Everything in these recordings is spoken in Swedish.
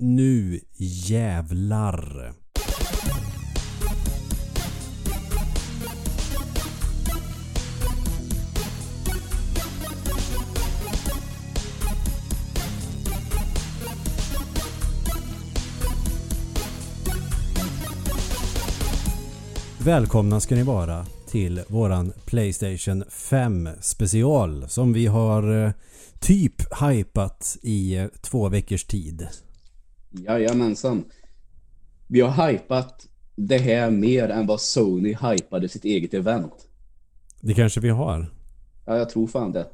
Nu jävlar. Välkomna ska ni vara till våran Playstation 5 special som vi har eh, typ hypat i eh, två veckors tid. Jajamensan. Vi har hypat det här mer än vad Sony hypade sitt eget event. Det kanske vi har. Ja, jag tror fan det.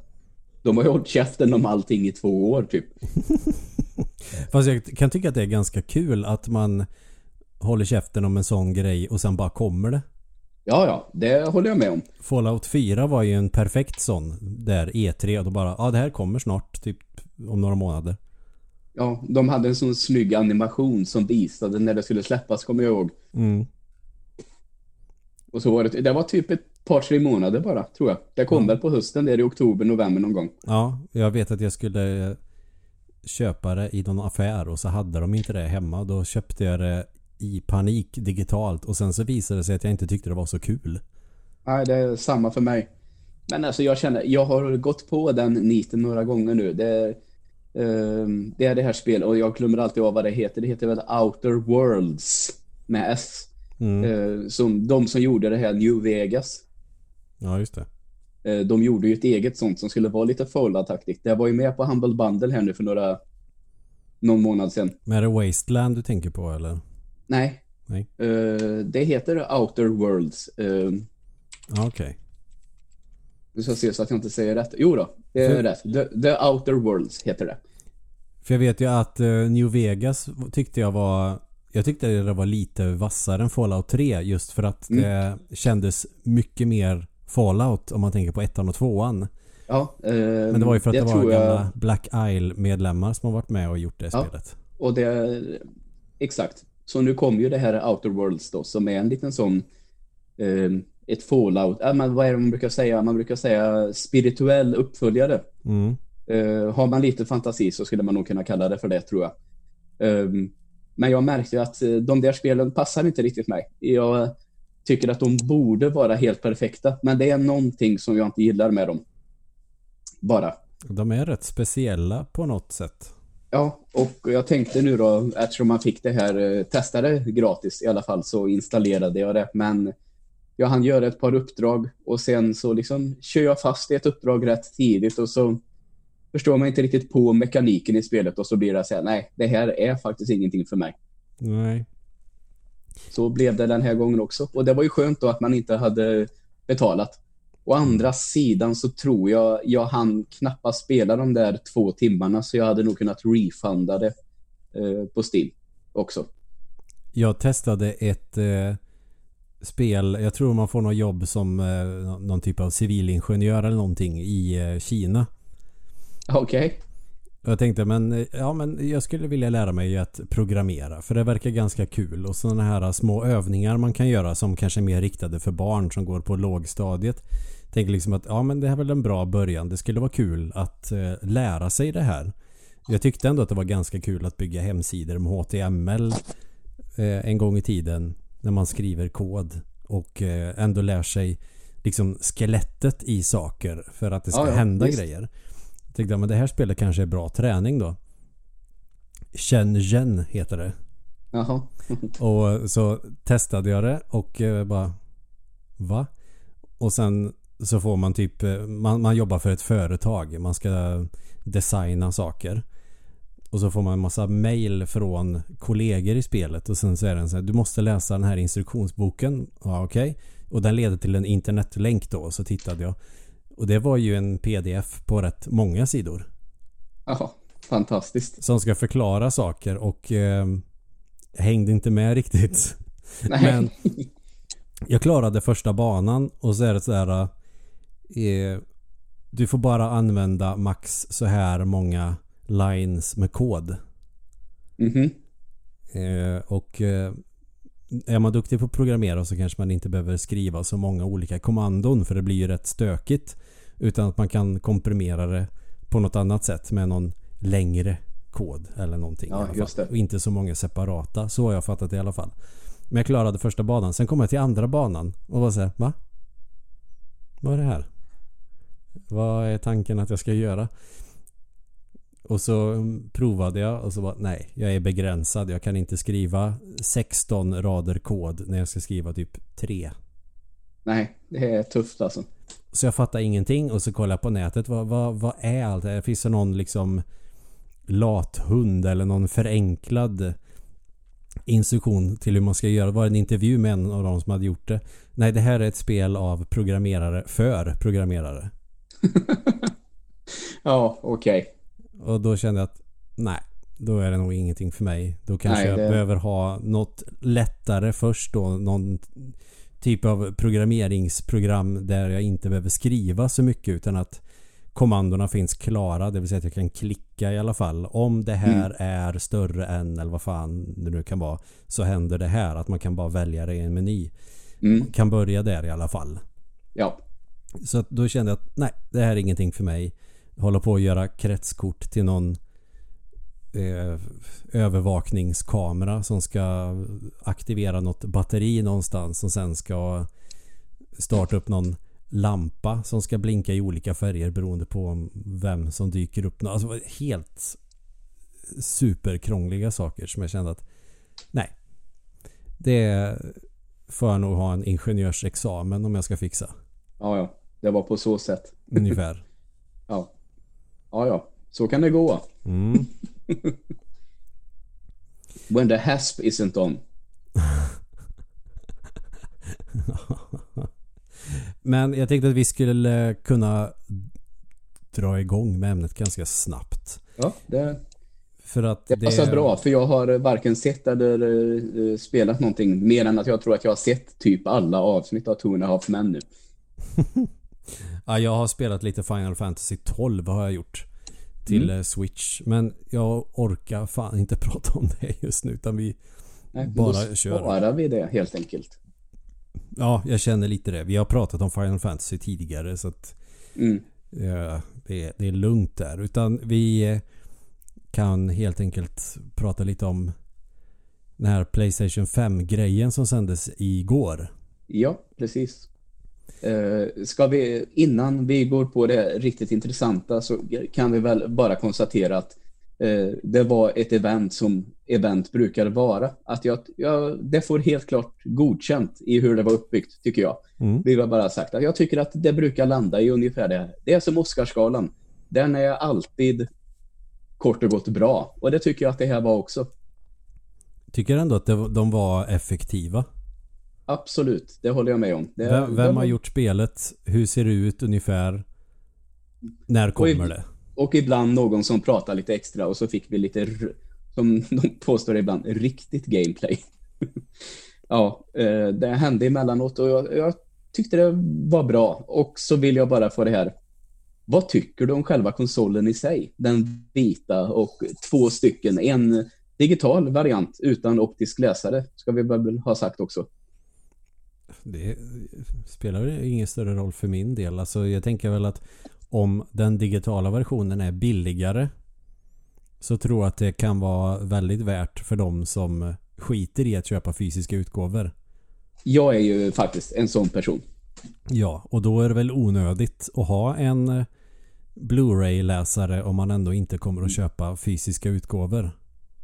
De har ju hållit käften om allting i två år typ. Fast jag kan tycka att det är ganska kul att man håller käften om en sån grej och sen bara kommer det. Ja, ja, det håller jag med om. Fallout 4 var ju en perfekt sån där E3 och då bara, ja det här kommer snart typ om några månader. Ja, de hade en sån snygg animation som visade när det skulle släppas, kommer jag ihåg. Mm. Och så var det, det var typ ett par, tre månader bara, tror jag. Det kom Mm. väl på hösten, där i oktober, november någon gång. Ja, jag vet att jag skulle eh, köpa det i någon affär och så hade de inte det hemma. Då köpte jag det i panik digitalt och sen så visade det sig att jag inte tyckte det var så kul. Nej, det är samma för mig. Men alltså jag känner, jag har gått på den niten några gånger nu. Det, det är det här spelet och jag glömmer alltid av vad det heter. Det heter väl Outer Worlds med S. Mm. Eh, som, de som gjorde det här New Vegas. Ja, just det. Eh, de gjorde ju ett eget sånt som skulle vara lite Fallout-aktigt. Det var ju med på Humble Bundle här nu för några någon månad sedan. Men är det Wasteland du tänker på eller? Nej. Nej. Det heter Outer Worlds. Okej. Nu ska jag se så att jag inte säger rätt. Jo då, det är För- rätt. The, The Outer Worlds heter det. För jag vet ju att eh, New Vegas tyckte jag var jag tyckte det var lite vassare än Fallout 3 just för att Mm. det kändes mycket mer Fallout om man tänker på ettan och tvåan. Ja, eh, Men det var ju för att det, var jag- gamla Black Isle-medlemmar som har varit med och gjort det Ja. spelet. Och det, exakt. Så nu kommer ju det här Outer Worlds då, som är en liten sån, eh, ett fallout, ja, men vad är det man brukar säga? Man brukar säga spirituell uppföljare. Mm. Eh, har man lite fantasi så skulle man nog kunna kalla det för det, tror jag. Eh, men jag märkte att eh, de där spelen passar inte riktigt mig. Jag tycker att de borde vara helt perfekta, men det är någonting som jag inte gillar med dem. Bara. De är rätt speciella på något sätt. Ja, och jag tänkte nu då, eftersom man fick det här eh, testade gratis i alla fall, så installerade jag det. Men jag hann göra ett par uppdrag och sen så liksom kör jag fast i ett uppdrag rätt tidigt och så förstår man inte riktigt på mekaniken i spelet och så blir det så här, nej, det här är faktiskt ingenting för mig. Nej. Så blev det den här gången också. Och det var ju skönt då att man inte hade betalat. Å andra sidan så tror jag jag hann knappast spela de där två timmarna så jag hade nog kunnat refunda det eh, på Steam också. Jag testade ett eh, spel, jag tror man får något jobb som eh, nå- någon typ av civilingenjör eller någonting i eh, Kina. Okej. Och jag tänkte men, eh, ja men jag skulle vilja lära mig att programmera för det verkar ganska kul och sådana här små övningar man kan göra som kanske är mer riktade för barn som går på lågstadiet. Tänker liksom att ja men det här är väl en bra början. Det skulle vara kul att eh, lära sig det här. Jag tyckte ändå att det var ganska kul att bygga hemsidor med HTML eh, en gång i tiden när man skriver kod och eh, ändå lär sig liksom skelettet i saker för att det ska Ja, ja, hända visst. grejer. Jag tänkte men det här spelet kanske är bra träning då. Shenzhen heter det. Jaha. Och så testade jag det och eh, bara Va? Och sen så får man typ eh, man, man jobbar för ett företag. Man ska designa saker. Och så får man en massa mail från kollegor i spelet och sen så är den så här, du måste läsa den här instruktionsboken. Ja, okej. Och den leder till en internetlänk då, så tittade jag. Och det var ju en pdf på rätt många sidor. Jaha. Fantastiskt. Som ska förklara saker och eh, hängde inte med riktigt. Nej. Men jag klarade första banan och så är det så här eh, Du får bara använda max så här många lines med kod. Mhm. Eh, och eh, är man duktig på att programmera så kanske man inte behöver skriva så många olika kommandon för det blir ju rätt stökigt. Utan att man kan komprimera det på något annat sätt med någon längre kod eller någonting. Ja. Och inte så många separata. Så har jag fattat det i alla fall. Men jag klarade första banan. Sen kom jag till andra banan och var såhär, va? Vad är det här? Vad är tanken att jag ska göra? Och så provade jag och så var nej, jag är begränsad. Jag kan inte skriva 16 rader kod när jag ska skriva typ 3. Nej, det är tufft alltså. Så jag fattar ingenting och så kollar jag på nätet. Vad, vad, vad är allt det här? Finns det någon liksom lathund eller någon förenklad instruktion till hur man ska göra? Var det en intervju med en av de som hade gjort det? Nej, det här är ett spel av programmerare för programmerare. Ja, okej. Och då kände jag att nej, då är det nog ingenting för mig. Då kanske Nej, jag det- behöver ha något lättare först då. Någon typ av programmeringsprogram där jag inte behöver skriva så mycket utan att kommandona finns klara. Det vill säga att jag kan klicka i alla fall. Om det här Mm. är större än eller vad fan det nu kan vara. Så händer det här. Att man kan bara välja det i en meny. Mm, Kan börja där i alla fall. ja. Så då kände jag att nej, det här är ingenting för mig. Hålla på att göra kretskort till någon eh, övervakningskamera som ska aktivera något batteri någonstans som sen ska starta upp någon lampa som ska blinka i olika färger beroende på vem som dyker upp. Alltså helt superkrångliga saker som jag kände att nej. Det får jag nog ha en ingenjörsexamen om jag ska fixa. Ja, ja. Det var på så sätt. Ungefär. Ja. Ja, ja. Så kan det gå. Mm. When the hasp isn't on. Men jag tänkte att vi skulle kunna dra igång med ämnet ganska snabbt. Ja, det, För att det passar bra. För jag har varken sett eller eh, spelat någonting mer än att jag tror att jag har sett typ alla avsnitt av Two and a Half Men nu. Ja, jag har spelat lite Final Fantasy 12 har jag gjort. Till Mm. eh, Switch. Men jag orkar fan inte prata om det just nu. Utan vi... Nej, Bara då kör. sparar vi det helt enkelt. Ja, jag känner lite det. Vi har pratat om Final Fantasy tidigare så att... Mm. Ja, det, är, det är lugnt där. Utan vi eh, kan helt enkelt prata lite om den här Playstation 5-grejen som sändes igår. Ja, precis. Eh, ska vi, innan vi går på det riktigt intressanta så kan vi väl bara konstatera att eh, det var ett event som event brukar vara. Att jag, jag, det får helt klart godkänt i hur det var uppbyggt, tycker jag. Mm. Vi har bara sagt att jag tycker att det brukar landa i ungefär det här. Det är som Oscarsgalan. Den är alltid kort och gott bra. Och det tycker jag att det här var också. Tycker ändå att det, de var effektiva. Absolut, det håller jag med om. Det, Vem, vem har gjort spelet? Hur ser det ut ungefär? När kommer Oj. det? Och ibland någon som pratar lite extra och så fick vi lite, som de påstår ibland, riktigt gameplay. ja, eh, det hände emellanåt och jag, jag tyckte det var bra. Och så vill jag bara få det här. Vad tycker du om själva konsolen i sig? Den vita och två stycken. En digital variant utan optisk läsare, ska vi väl ha sagt också. Det spelar ingen större roll för min del. Alltså jag tänker väl att om den digitala versionen är billigare så tror jag att det kan vara väldigt värt för de som skiter i att köpa fysiska utgåvor. Jag är ju faktiskt en sån person. Ja, och då är det väl onödigt att ha en Blu-ray-läsare om man ändå inte kommer att köpa fysiska utgåvor.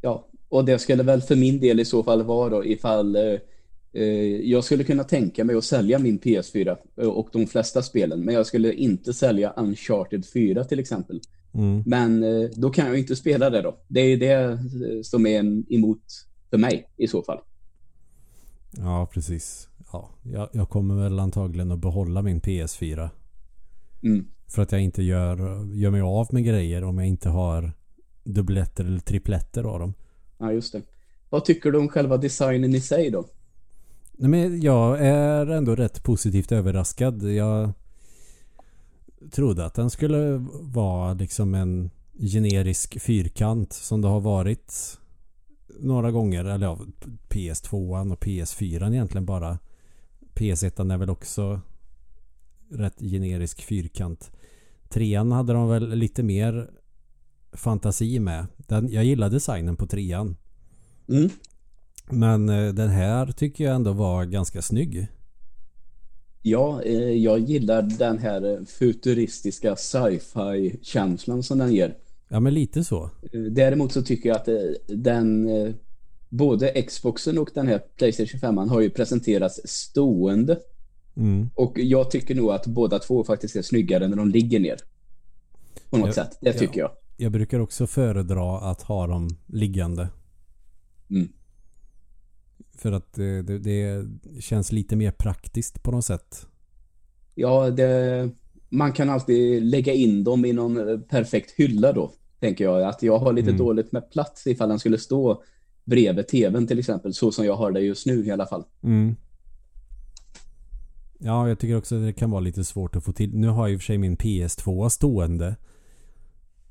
Ja, och det skulle väl för min del i så fall vara då ifall eh, jag skulle kunna tänka mig att sälja min PS4 eh, och de flesta spelen, men jag skulle inte sälja Uncharted 4 till exempel. Mm. Men eh, då kan jag inte spela det då. Det är det eh, som är emot för mig i så fall. Ja, precis. Ja, jag, jag kommer väl antagligen att behålla min PS4. Mm. För att jag inte gör, gör mig av med grejer om jag inte har dubbletter eller tripletter av dem. Ja, just det. Vad tycker du om själva designen i sig då? Nej, men jag är ändå rätt positivt överraskad. Jag trodde att den skulle vara liksom en generisk fyrkant som det har varit några gånger. Eller ja, PS2 och PS4 egentligen bara. PS1 är väl också rätt generisk fyrkant. Trean hade de väl lite mer fantasi med. Den, jag gillar designen på trean. Mm. Men eh, den här tycker jag ändå var ganska snygg. Ja, eh, jag gillar den här eh, futuristiska sci-fi känslan som den ger. Ja men lite så. Däremot så tycker jag att den både Xboxen och den här Playstation 5 har ju presenterats stående. Mm. Och jag tycker nog att båda två faktiskt är snyggare när de ligger ner. På något Ja, sätt, det tycker jag. Jag brukar också föredra att ha dem liggande. Mm. För att det, det, det känns lite mer praktiskt på något sätt. Ja, det, man kan alltid lägga in dem i någon eh, perfekt hylla då, tänker jag. Att jag har lite Mm. dåligt med plats ifall den skulle stå bredvid tvn till exempel, så som jag har det just nu i alla fall. Mm. Ja, jag tycker också att det kan vara lite svårt att få till. Nu har jag i och för sig min PS2 stående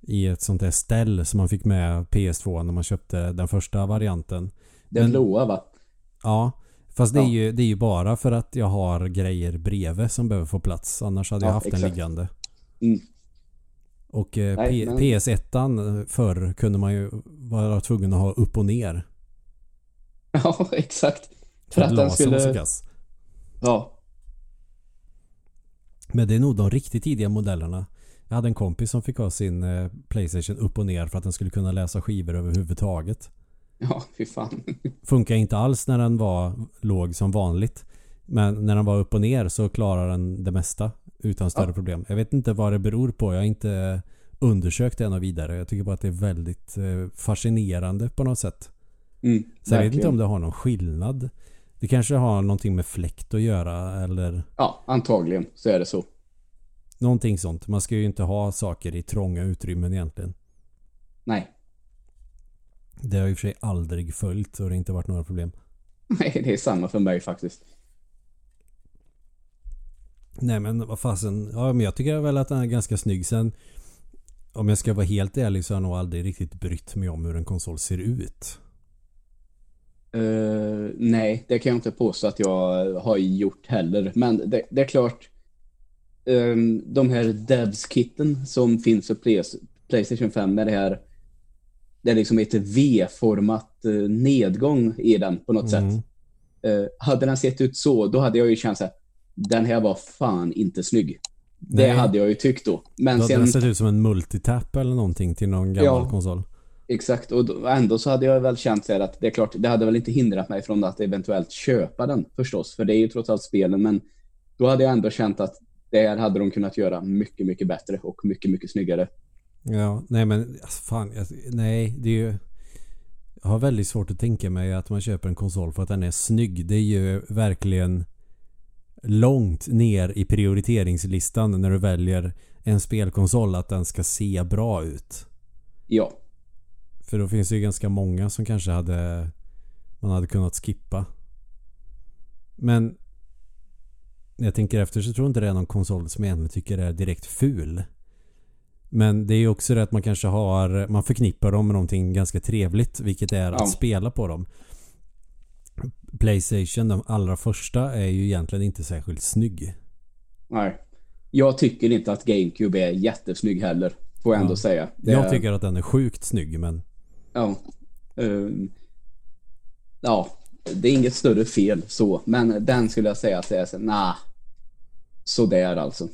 i ett sånt där ställ som man fick med PS2 när man köpte den första varianten. Den Men- blåa va? Ja, fast det är, ju, det är ju bara för att jag har grejer bredvid som behöver få plats. Annars hade jag Ja, haft den exakt. liggande. Mm. Och eh, Nej, men- PS1 förr kunde man ju vara tvungen att ha upp och ner. Ja, exakt. För att den skulle... Ja, Men det är nog de riktigt tidiga modellerna. Jag hade en kompis som fick ha sin eh, Playstation upp och ner för att den skulle kunna läsa skivor överhuvudtaget. ja, fy fan. Funkar inte alls när den var låg som vanligt. Men när den var upp och ner så klarar den det mesta utan större Ja. problem. Jag vet inte vad det beror på. Jag har inte undersökt det ännu vidare. Jag tycker bara att det är väldigt eh, fascinerande på något sätt. Mm, Så jag vet inte om det har någon skillnad. Det kanske har någonting med fläkt att göra eller Ja, antagligen så är det så. någonting sånt. Man ska ju inte ha saker i trånga utrymmen egentligen. Nej. Det har jag i och för sig aldrig följt och det har inte varit några problem. Nej, det är samma för mig faktiskt. Nej men vad fasen. Ja men jag tycker väl att den är ganska snygg. Sen om jag ska vara helt ärlig så har jag nog aldrig riktigt brytt mig om hur en konsol ser ut. Eh, nej, det kan jag inte påstå att jag har gjort heller. Men det, det är klart, ehm, de här devs-kitten som finns för Play- Playstation 5 med det här, det är liksom ett V-format eh, nedgång i den på något Mm. sätt. Eh, hade den sett ut så, då hade jag ju känt här, den här var fan inte snygg. Det Nej. hade jag ju tyckt då. Men Då hade sen, den sett ut som en multitap eller någonting till någon gammal Ja. konsol. exakt, och då, ändå så hade jag väl känt så att det är klart, det hade väl inte hindrat mig från att eventuellt köpa den förstås, för det är ju trots allt spelen, men då hade jag ändå känt att det här hade de kunnat göra mycket, mycket bättre och mycket, mycket snyggare. Ja, nej men alltså, fan. Jag, nej, det är ju... Jag har väldigt svårt att tänka mig att man köper en konsol för att den är snygg. Det är ju verkligen långt ner i prioriteringslistan när du väljer en spelkonsol att den ska se bra ut. Ja, För då finns det ju ganska många som kanske hade man hade kunnat skippa. Men när jag tänker efter så tror jag inte det är någon konsol som jag egentligen tycker är direkt ful. Men det är ju också det att man kanske har man förknippar dem med någonting ganska trevligt vilket är att Ja. spela på dem. Playstation, de allra första, är ju egentligen inte särskilt snygg. nej. Jag tycker inte att GameCube är jättesnygg heller, får jag ändå Ja. säga. Det Jag är- tycker att den är sjukt snygg men Ja. Ehm, ja, det är inget större fel så, men den skulle jag säga att det är så, nah, sådär alltså.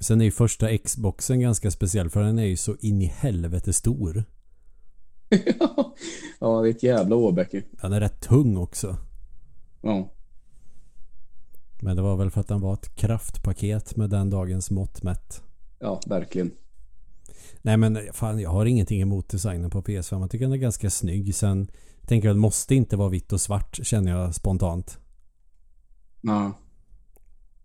Sen är ju första Xboxen ganska speciell för den är ju så in i helvete stor. ja, det är ett jävla åbäke. Den är rätt tung också. Ja, Men det var väl för att den var ett kraftpaket med den dagens mått mätt. ja, verkligen. Nej men fan jag har ingenting emot designen på PS5. Jag tycker den är ganska snygg. Sen tänker jag den måste inte vara vitt och svart känner jag spontant. Ja.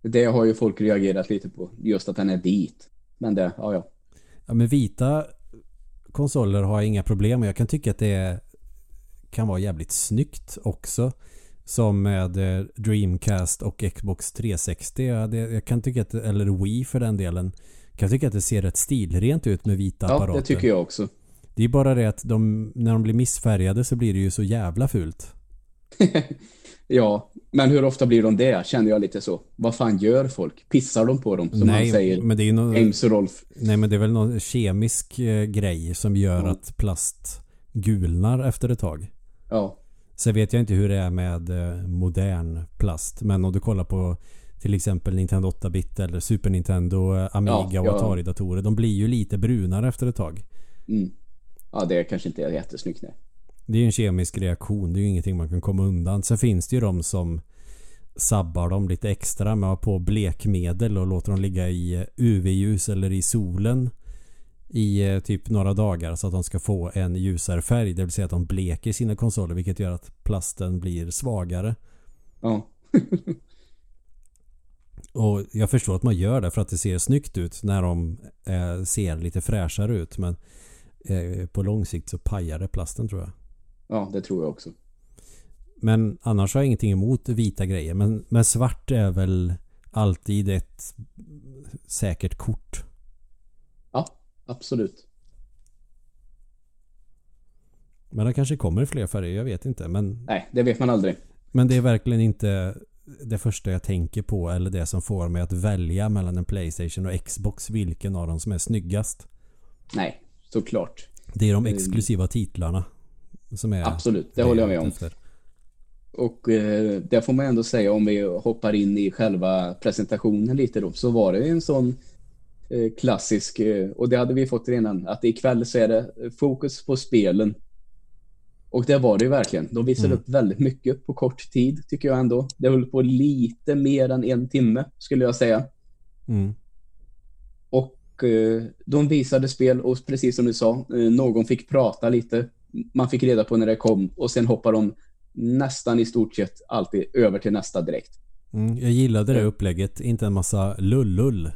Det har ju folk reagerat lite på, just att den är vit. Men det, ja, ja. Ja men vita konsoler har jag inga problem med. Jag kan tycka att det kan vara jävligt snyggt också. Som med eh, Dreamcast och Xbox 360. Jag, kan tycka att, eller Wii för den delen. Kan tycka att det ser rätt stilrent ut med vita Ja, apparater. det tycker jag också. Det är bara det att de, när de blir missfärgade så blir det ju så jävla fult. ja, men hur ofta blir de det? Känner jag lite så. Vad fan gör folk? Pissar de på dem? Som man nej, säger. men det är ju nå- James och Rolf. nej men det är väl någon kemisk eh, grej som gör Ja. att plast gulnar efter ett tag. Ja. Sen vet jag inte hur det är med eh, modern plast. Men om du kollar på till exempel Nintendo 8-bit eller Super Nintendo, eh, Amiga Ja, och. Atari-datorer. De blir ju lite brunare efter ett tag. Mm. Ja, det kanske inte är jättesnyggt nej. Det är ju en kemisk reaktion. Det är ju ingenting man kan komma undan. Sen finns det ju de som sabbar dem lite extra med att ha på blekmedel och låter dem ligga i UV-ljus eller i solen i eh, typ några dagar så att de ska få en ljusare färg. Det vill säga att de bleker sina konsoler vilket gör att plasten blir svagare. Ja. Och jag förstår att man gör det för att det ser snyggt ut när de eh, ser lite fräschare ut. Men eh, på lång sikt så pajar det plasten tror jag. Ja, det tror jag också. Men annars har jag ingenting emot vita grejer. Men, men svart är väl alltid ett säkert kort. Ja, absolut. Men det kanske kommer fler färger, jag vet inte. Men, Nej, det vet man aldrig. men det är verkligen inte det första jag tänker på eller det som får mig att välja mellan en Playstation och Xbox vilken av dem som är snyggast. Nej, såklart. Det är de Mm. exklusiva titlarna som är Absolut, det håller jag med om. efter. Och eh, det får man ändå säga om vi hoppar in i själva presentationen lite då. Så var det en sån eh, klassisk, eh, och det hade vi fått redan, att ikväll så är det fokus på spelen. Och det var det ju verkligen. De visade Mm. upp väldigt mycket på kort tid tycker jag ändå. Det höll på lite mer än en timme skulle jag säga. Mm. Och eh, de visade spel och precis som du sa, någon fick prata lite. Man fick reda på när det kom och sen hoppar de nästan i stort sett alltid över till nästa direkt. Mm. Jag gillade det upplägget. Inte en massa lullull.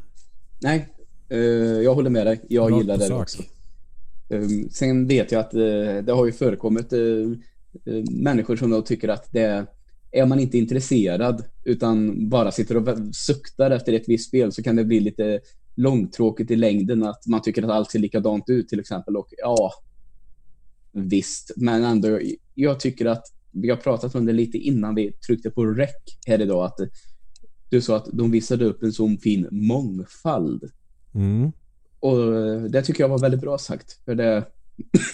Nej, eh, jag håller med dig. Jag Rakt gillar på det också. Um, sen vet jag att eh, det har ju förekommit eh, eh, människor som då tycker att det är man inte intresserad utan bara sitter och suktar efter ett visst spel så kan det bli lite långtråkigt i längden att man tycker att allt ser likadant ut till exempel och ja visst, men ändå jag tycker att vi har pratat om det lite innan vi tryckte på rec här idag att du sa att de visade upp en sån fin mångfald Mm. och eh, det tycker jag var väldigt bra sagt. För det,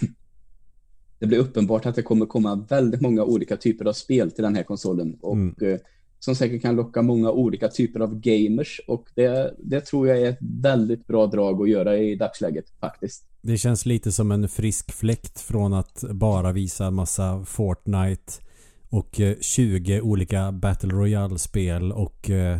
det blir uppenbart att det kommer komma väldigt många olika typer av spel till den här konsolen. Och Mm. eh, som säkert kan locka många olika typer av gamers. Och det, det tror jag är ett väldigt bra drag att göra i dagsläget faktiskt. Det känns lite som en frisk fläkt från att bara visa massa Fortnite och eh, 20 olika Battle Royale-spel och eh,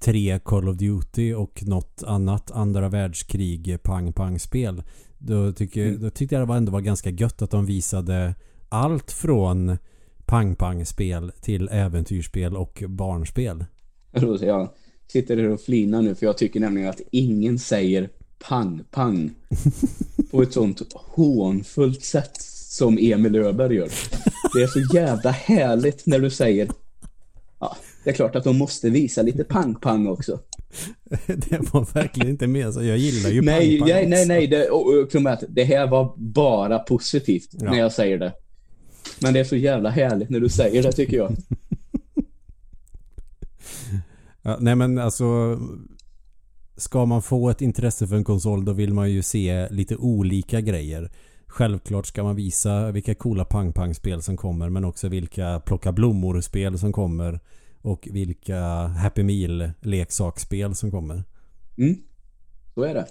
tre Call of Duty och något annat andra världskrig pang-pang-spel. Då, tycker, Mm. då tyckte jag det ändå var ganska gött att de visade allt från pang-pang-spel till äventyrsspel och barnspel. Jag sitter här och flinar nu för jag tycker nämligen att ingen säger pang-pang på ett sånt hånfullt sätt som Emil Öberg gör. Det är så jävla härligt när du säger ja, det är klart att de måste visa lite pang-pang också. det var verkligen inte med så jag gillar ju Nej, pang-pang nej, nej, nej. Det, och, och, det här var bara positivt Ja. när jag säger det. Men det är så jävla härligt när du säger det tycker jag. Ja, nej men alltså Ska man få ett intresse för en konsol då vill man ju se lite olika grejer. Självklart ska man visa vilka coola pang-pang-spel som kommer men också vilka plocka blommor-spel som kommer och vilka Happy Meal-leksaksspel som kommer. Mm. Så är det.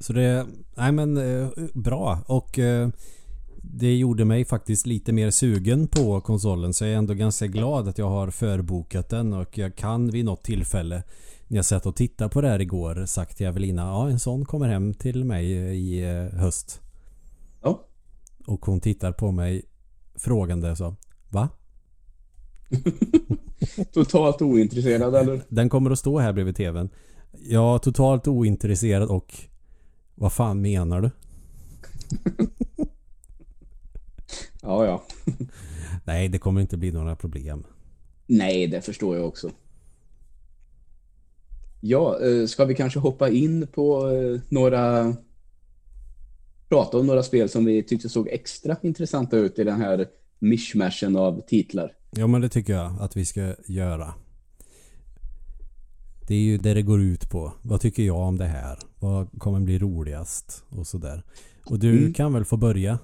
Så det, nej men eh, bra och eh, det gjorde mig faktiskt lite mer sugen på konsolen så jag är ändå ganska glad att jag har förbokat den och jag kan vid något tillfälle när jag satt och tittade på det här igår sagt till Evelina ja en sån kommer hem till mig i eh, höst. Ja. Och hon tittar på mig frågande sa Va? Totalt ointresserad eller? Den kommer att stå här bredvid tvn. Jag är totalt ointresserad och vad fan menar du? Ja, ja. Nej, det kommer inte bli några problem. Nej, det förstår jag också. Ja, eh, ska vi kanske hoppa in på eh, några... Prata om några spel som vi tyckte såg extra intressanta ut i den här mishmashen av titlar. Ja men det tycker jag att vi ska göra. Det är ju det det går ut på. Vad tycker jag om det här? Vad kommer bli roligast och sådär. Och du Mm. kan väl få börja?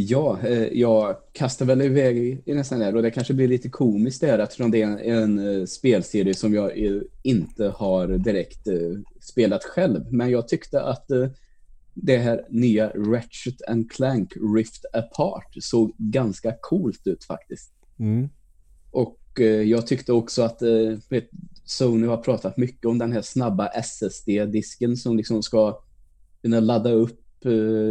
Ja, eh, jag kastar väl iväg i, nästan där och det kanske blir lite komiskt där eftersom det är en, en eh, spelserie som jag eh, inte har direkt spelat själv. Men jag tyckte att det här nya Ratchet and Clank Rift Apart såg ganska coolt ut faktiskt. Mm. Och jag tyckte också att vet, Sony har pratat mycket om den här snabba SSD-disken som liksom ska kunna ladda upp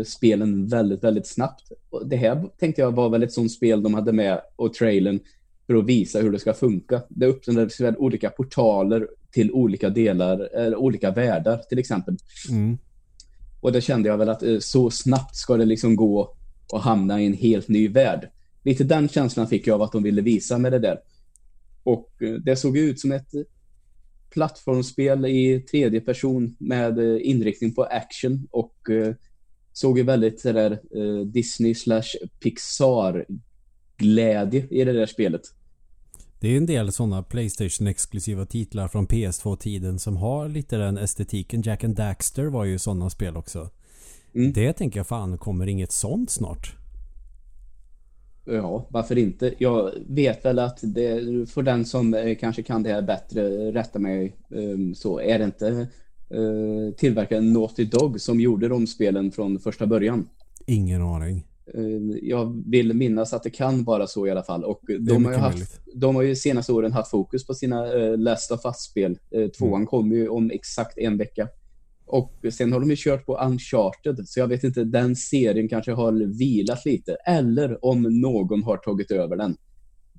spelen väldigt, väldigt snabbt. Och det här tänkte jag var väl ett sånt spel de hade med och trailern för att visa hur det ska funka. Det öppnades väl olika portaler till olika delar, eller olika världar till exempel. Mm. Och det kände jag väl att eh, så snabbt ska det liksom gå och hamna i en helt ny värld. Lite den känslan fick jag av att de ville visa med det där. Och eh, det såg ut som ett eh, plattformsspel i tredje person med eh, inriktning på action och eh, såg ju väldigt sådär eh, Disney slash Pixar glädje i det där spelet. Det är en del sådana Playstation-exklusiva titlar från PS2-tiden som har lite den estetiken. Jack and Daxter var ju sådana spel också. Mm. Det tänker jag fan, kommer inget sånt snart? Ja, varför inte? Jag vet väl att det, för den som eh, kanske kan det här bättre, rätta mig, eh, så är det inte eh, tillverkaren Naughty Dog som gjorde de spelen från första början. Ingen aning. Eh, Jag vill minnas att det kan vara så i alla fall. Och de har, ju haft, möjligt. de har ju senaste åren haft fokus på sina uh, Last of Us-spel. Uh, tvåan Mm. kommer ju om exakt en vecka. Och sen har de ju kört på Uncharted, så jag vet inte, den serien kanske har vilat lite. Eller om någon har tagit över den.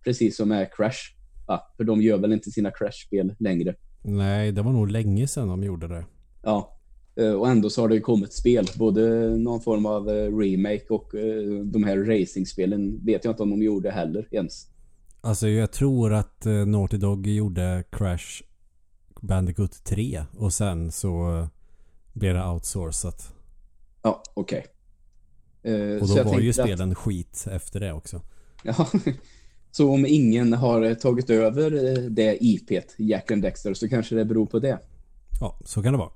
Precis som med Crash. Ja, för de gör väl inte sina Crash-spel längre. Nej, det var nog länge sedan de gjorde det. Ja, eh, och ändå så har det ju kommit spel. Både någon form av eh, remake och eh, de här racingspelen vet jag inte om de gjorde heller ens. Alltså jag tror att Naughty Dog gjorde Crash Bandicoot 3 och sen så blev det outsourcat. Ja, okej. Eh, Och då var ju tänkte att- spelen skit efter det också. Ja, så om ingen har eh, tagit över eh, det IP't, Jack and Dexter, så kanske det beror på det. Ja, så kan det vara.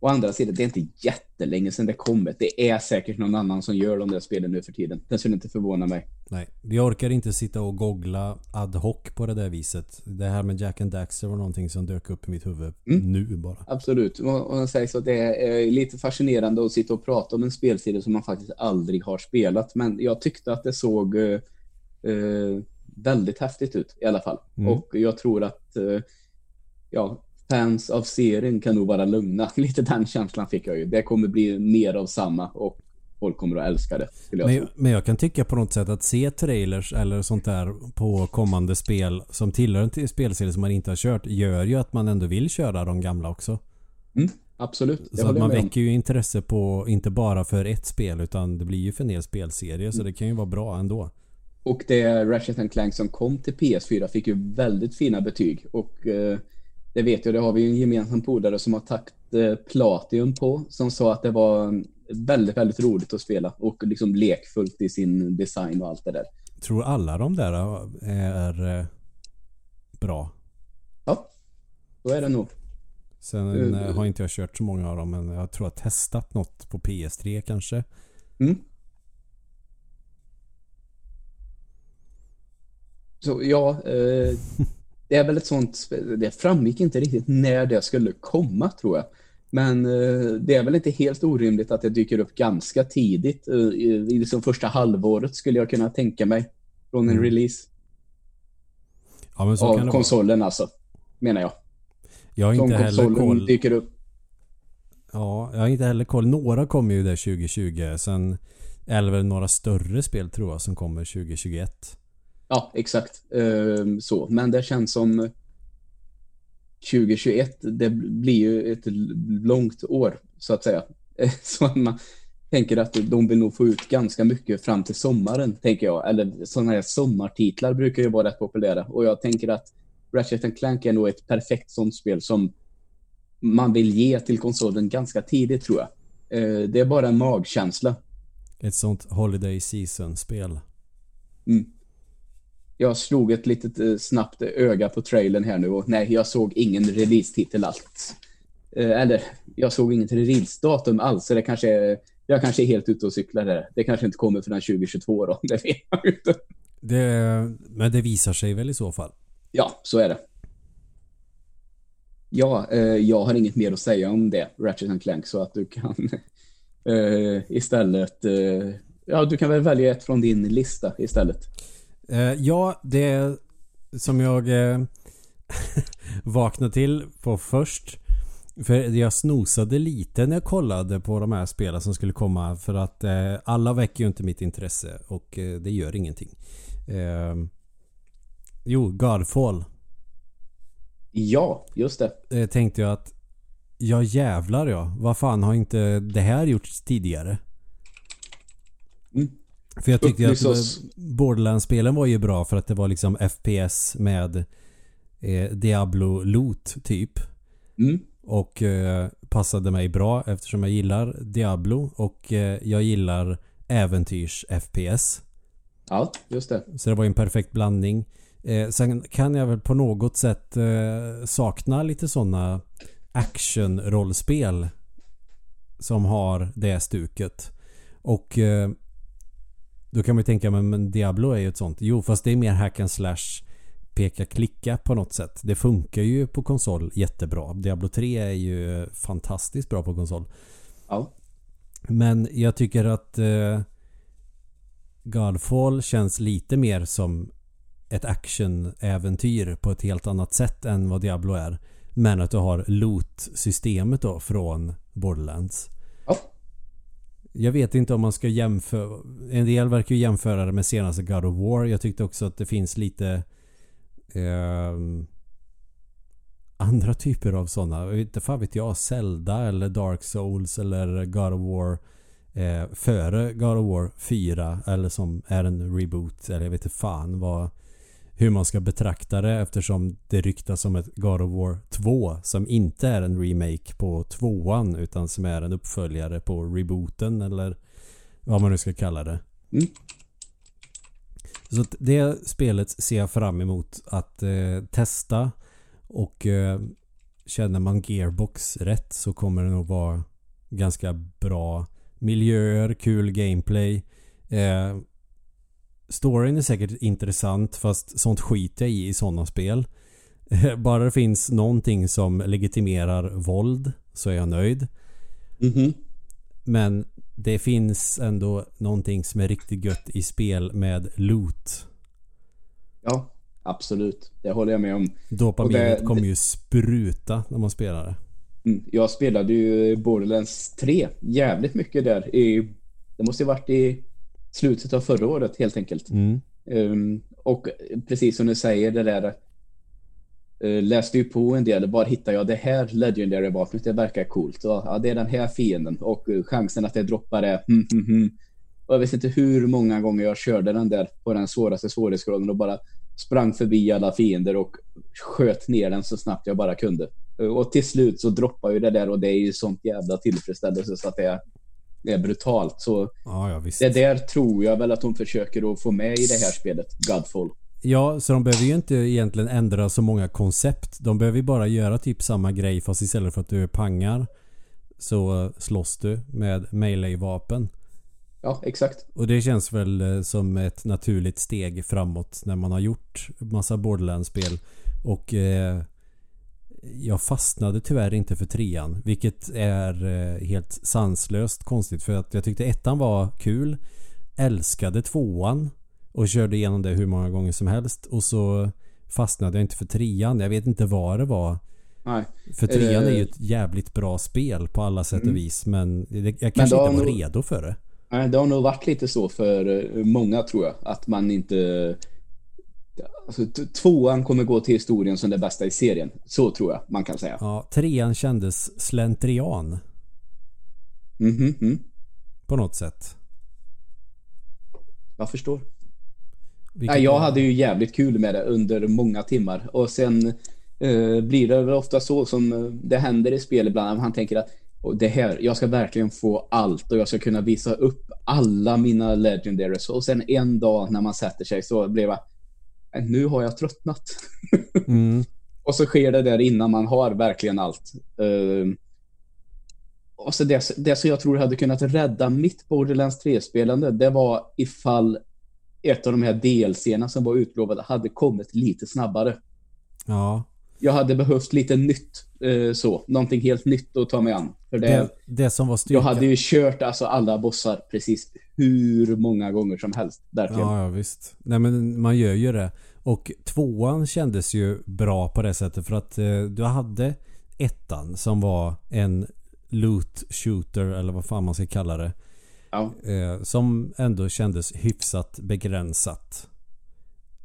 Å andra sidan, det är inte jättelänge sedan det kommit. Det är säkert någon annan som gör de där spelen nu för tiden. Det skulle inte förvåna mig. Nej, vi orkar inte sitta och googla ad hoc på det där viset. Det här med Jack and Daxter var någonting som dök upp i mitt huvud Mm. nu bara. Absolut. Och jag säger så att det är lite fascinerande att sitta och prata om en spelserie som man faktiskt aldrig har spelat. Men jag tyckte att det såg eh, eh, väldigt häftigt ut i alla fall. Mm. Och jag tror att eh, ja, fans av serien kan nog vara lugna. Lite den känslan fick jag ju. Det kommer bli mer av samma och folk kommer att älska det. Jag Men, men jag kan tycka på något sätt att se trailers eller sånt där på kommande spel som tillhör en spelserie som man inte har kört gör ju att man ändå vill köra de gamla också. Mm, absolut. Det Så att man väcker ju intresse på inte bara för ett spel utan det blir ju för en hel spelserie så det kan ju vara bra ändå. Och det Ratchet Clank som kom till PS4 fick ju väldigt fina betyg. Och eh, det vet jag, det har vi ju en gemensam polare som har tagit eh, Platinum på. Som sa att det var väldigt, väldigt roligt att spela. Och liksom lekfullt i sin design och allt det där. Tror alla de där är eh, bra. Ja, så är det nog. Sen Eh, eh, har inte jag kört så många av dem men jag tror jag testat något på PS3 kanske. Mm. Så ja, eh, det är väl ett sånt, det framgick inte riktigt när det skulle komma tror jag. Men eh, det är väl inte helt orimligt att det dyker upp ganska tidigt, eh, i, liksom första halvåret skulle jag kunna tänka mig. Från en Mm. release Ja men så kan av det vara. konsolen alltså, menar jag. Jag har inte heller koll. dyker upp. Ja, jag har inte heller koll. Några kommer ju där 2020. Sen är det väl några större spel tror jag som kommer 2021. Ja, exakt. Ehm, så. Men det känns som 2021, det blir ju ett långt år så att säga. Så att man tänker att de vill nog få ut ganska mycket fram till sommaren, tänker jag. Eller sådana här sommartitlar brukar ju vara rätt populära. Och jag tänker att Ratchet Clank är nog ett perfekt sånt spel som man vill ge till konsolen ganska tidigt, tror jag. Eh, Det är bara en magkänsla. Ett sånt Holiday Season-spel. Mm. Jag slog ett litet eh, snabbt öga på trailern här nu och nej, jag såg ingen release-titel alls. Eh, eller, jag såg inget releasedatum alls, så det kanske är, jag kanske är helt ute och cyklar där. Det kanske inte kommer förrän 2022 då, det vet jag inte. Det, men det visar sig väl i så fall. Ja, så är det. Ja, eh, jag har inget mer att säga om det, Ratchet Clank, så att du kan eh, istället... Eh, ja, du kan väl välja ett från din lista istället. Eh, ja, det som jag eh, vaknade till på först. För jag snosade lite när jag kollade på de här spelen som skulle komma. För att eh, alla väcker ju inte mitt intresse och det gör ingenting. Jo, Godfall. Ja, just det. Tänkte jag att Ja jävlar ja. Vad fan har inte det här gjorts tidigare? Mm. För jag tyckte att oss. Borderlands-spelen var ju bra för att det var liksom FPS med eh, Diablo-loot typ. Mm. Och eh, passade mig bra eftersom jag gillar Diablo och eh, jag gillar äventyrs-FPS. Ja, just det. Så det var ju en perfekt blandning. Eh, sen kan jag väl på något sätt eh, sakna lite sådana action-rollspel som har det stuket. Och eh, då kan man ju tänka men, men Diablo är ju ett sånt. Jo, fast det är mer hack and slash peka-klicka på något sätt. Det funkar ju på konsol jättebra. Diablo 3 är ju fantastiskt bra på konsol. Ja. Men jag tycker att eh, Godfall känns lite mer som ett action-äventyr på ett helt annat sätt än vad Diablo är. Men att du har loot-systemet då från Borderlands. Jag vet inte om man ska jämföra... En del verkar ju jämföra det med senaste God of War. Jag tyckte också att det finns lite... eh, andra typer av sådana. Inte fan vet jag. Zelda eller Dark Souls eller God of War. Eh, före God of War 4. Eller som är en reboot. Eller jag vet inte fan vad... Hur man ska betrakta det eftersom det ryktas om ett God of War 2 som inte är en remake på tvåan utan som är en uppföljare på rebooten eller vad man nu ska kalla det. Mm. Så det spelet ser jag fram emot att eh, testa och eh, känner man Gearbox rätt så kommer det nog vara ganska bra miljöer, kul gameplay. Eh, storyn är säkert intressant fast sånt skiter jag i i sådana spel. Bara det finns någonting som legitimerar våld så är jag nöjd. Mhm. Men det finns ändå någonting som är riktigt gött i spel med loot. Ja, absolut. Det håller jag med om. Dopaminet det- kommer ju spruta när man spelar det. Mm. Jag spelade ju Borderlands 3 jävligt mycket där. I, det måste ju varit i slutet av förra året helt enkelt. Mm. Ehm, och precis som du säger, det där uh, läste ju på en del. Bara hittar jag det här Legendary vapnet, det verkar coolt. Och, ja, det är den här fienden och eh, chansen att det droppar är mm, mm, mm. Och jag vet inte hur många gånger jag körde den där på den svåraste svårighetsgraden och bara sprang förbi alla fiender och sköt ner den så snabbt jag bara kunde. Eh, Och till slut så droppar ju det där och det är ju sånt jävla tillfredsställelse så att det är, det är brutalt. Så Ja, ja det där tror jag väl att de försöker att få med i det här spelet, Godfall. Ja, så de behöver ju inte egentligen ändra så många koncept. De behöver ju bara göra typ samma grej fast istället för att du pangar så slåss du med melee-vapen. Ja, exakt. Och det känns väl eh, som ett naturligt steg framåt när man har gjort massa Borderlands-spel. Och eh, jag fastnade tyvärr inte för trean. Vilket är eh, helt sanslöst konstigt. För att jag tyckte ettan var kul. Älskade tvåan. Och körde igenom det hur många gånger som helst. Och så fastnade jag inte för trean. Jag vet inte vad det var. Nej. För trean är ju ett jävligt bra spel på alla sätt och vis. Men jag kanske då inte var nog- redo för det. Nej, det har nog varit lite så för eh, många tror jag. Att man inte... Alltså, tvåan kommer gå till historien som det bästa i serien. Så tror jag man kan säga. Ja, trean kändes slentrian Mhm, mhm. på något sätt. Jag förstår. Vilket Nej, jag hade ju jävligt kul med det under många timmar. Och sen eh, blir det väl ofta så som eh, det händer i spel ibland. Han tänker att och det här, jag ska verkligen få allt och jag ska kunna visa upp alla mina legendaries. Och sen en dag när man sätter sig så blev jag "Nej, nu har jag tröttnat. Mm. Och så sker det där innan man har verkligen allt. Uh, och så det, det som jag tror hade kunnat rädda mitt Borderlands 3-spelande, det var ifall ett av de här DLCerna som var utlovade hade kommit lite snabbare. Ja. Jag hade behövt lite nytt eh, så. Någonting helt nytt att ta mig an. För det, det, det som var styrka. Jag hade ju kört alltså alla bossar precis hur många gånger som helst. Verkligen. Ja, ja, visst. Nej men man gör ju det. Och tvåan kändes ju bra på det sättet för att eh, du hade ettan som var en loot shooter eller vad fan man ska kalla det. Ja. Eh, som ändå kändes hyfsat begränsat.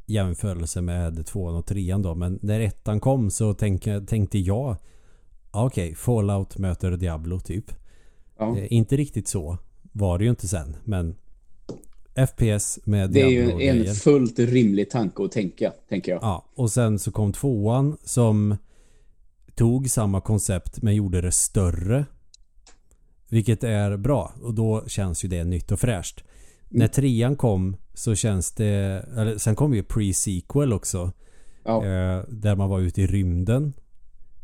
Jämförelse med tvåan och trean då. Men när ettan kom så tänk, tänkte jag Okej, okay, Fallout möter Diablo typ. Ja. Eh, inte riktigt så var det ju inte sen. Men FPS med Det är ju en fullt rimlig tanke att tänka, tänker jag. Ja, och sen så kom tvåan som tog samma koncept men gjorde det större. Vilket är bra och då känns ju det nytt och fräscht. Mm. När trean kom så känns det... Eller, sen kom ju pre-sequel också. Ja. Eh, där man var ute i rymden.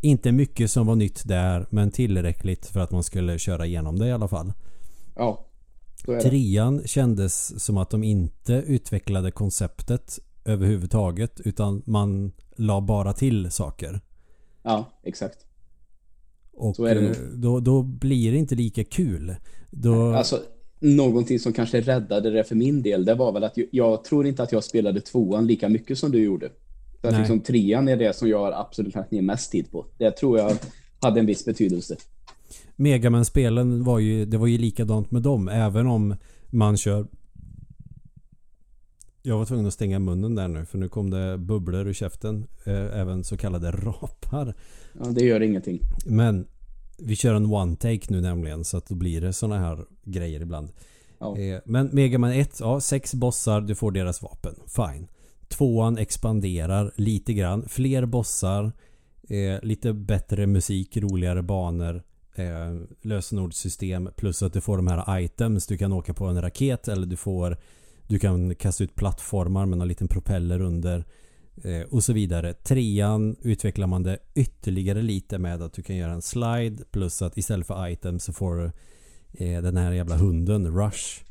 Inte mycket som var nytt där men tillräckligt för att man skulle köra igenom det i alla fall. Ja. Trean kändes som att de inte utvecklade konceptet överhuvudtaget utan man la bara till saker. Ja, exakt. Och då, då blir det inte lika kul. Då... Alltså, någonting som kanske räddade det för min del, det var väl att jag, jag tror inte att jag spelade tvåan lika mycket som du gjorde. Så att liksom, trean är det som jag har absolut lagt ner mest tid på. Det tror jag hade en viss betydelse. Megaman-spelen var ju, det var ju likadant med dem. Även om man kör... Jag var tvungen att stänga munnen där nu för nu kom det bubblor ur käften. Eh, även så kallade rapar. Ja, det gör ingenting. Men vi kör en one take nu nämligen så att då blir det såna här grejer ibland. Ja. Eh, men Megaman 1, ja sex bossar, du får deras vapen. Fine. Tvåan expanderar lite grann. Fler bossar. Eh, lite bättre musik, roligare banor. Eh, lösenordssystem plus att du får de här items. Du kan åka på en raket eller du får Du kan kasta ut plattformar med en liten propeller under. Eh, och så vidare. Trean utvecklar man det ytterligare lite med att du kan göra en slide plus att istället för items så får du eh, den här jävla hunden Rush.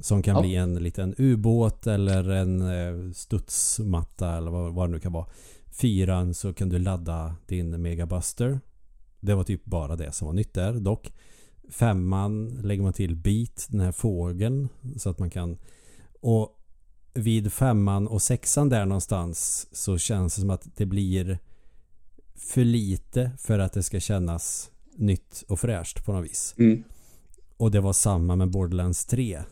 Som kan ja. bli en liten ubåt eller en eh, studsmatta eller vad, vad det nu kan vara. Fyran så kan du ladda din Megabuster. Det var typ bara det som var nytt där dock. Femman lägger man till Beat, den här fågeln. Så att man kan... Och vid femman och sexan där någonstans så känns det som att det blir för lite för att det ska kännas nytt och fräscht på något vis. Mm. Och det var samma med Borderlands 3.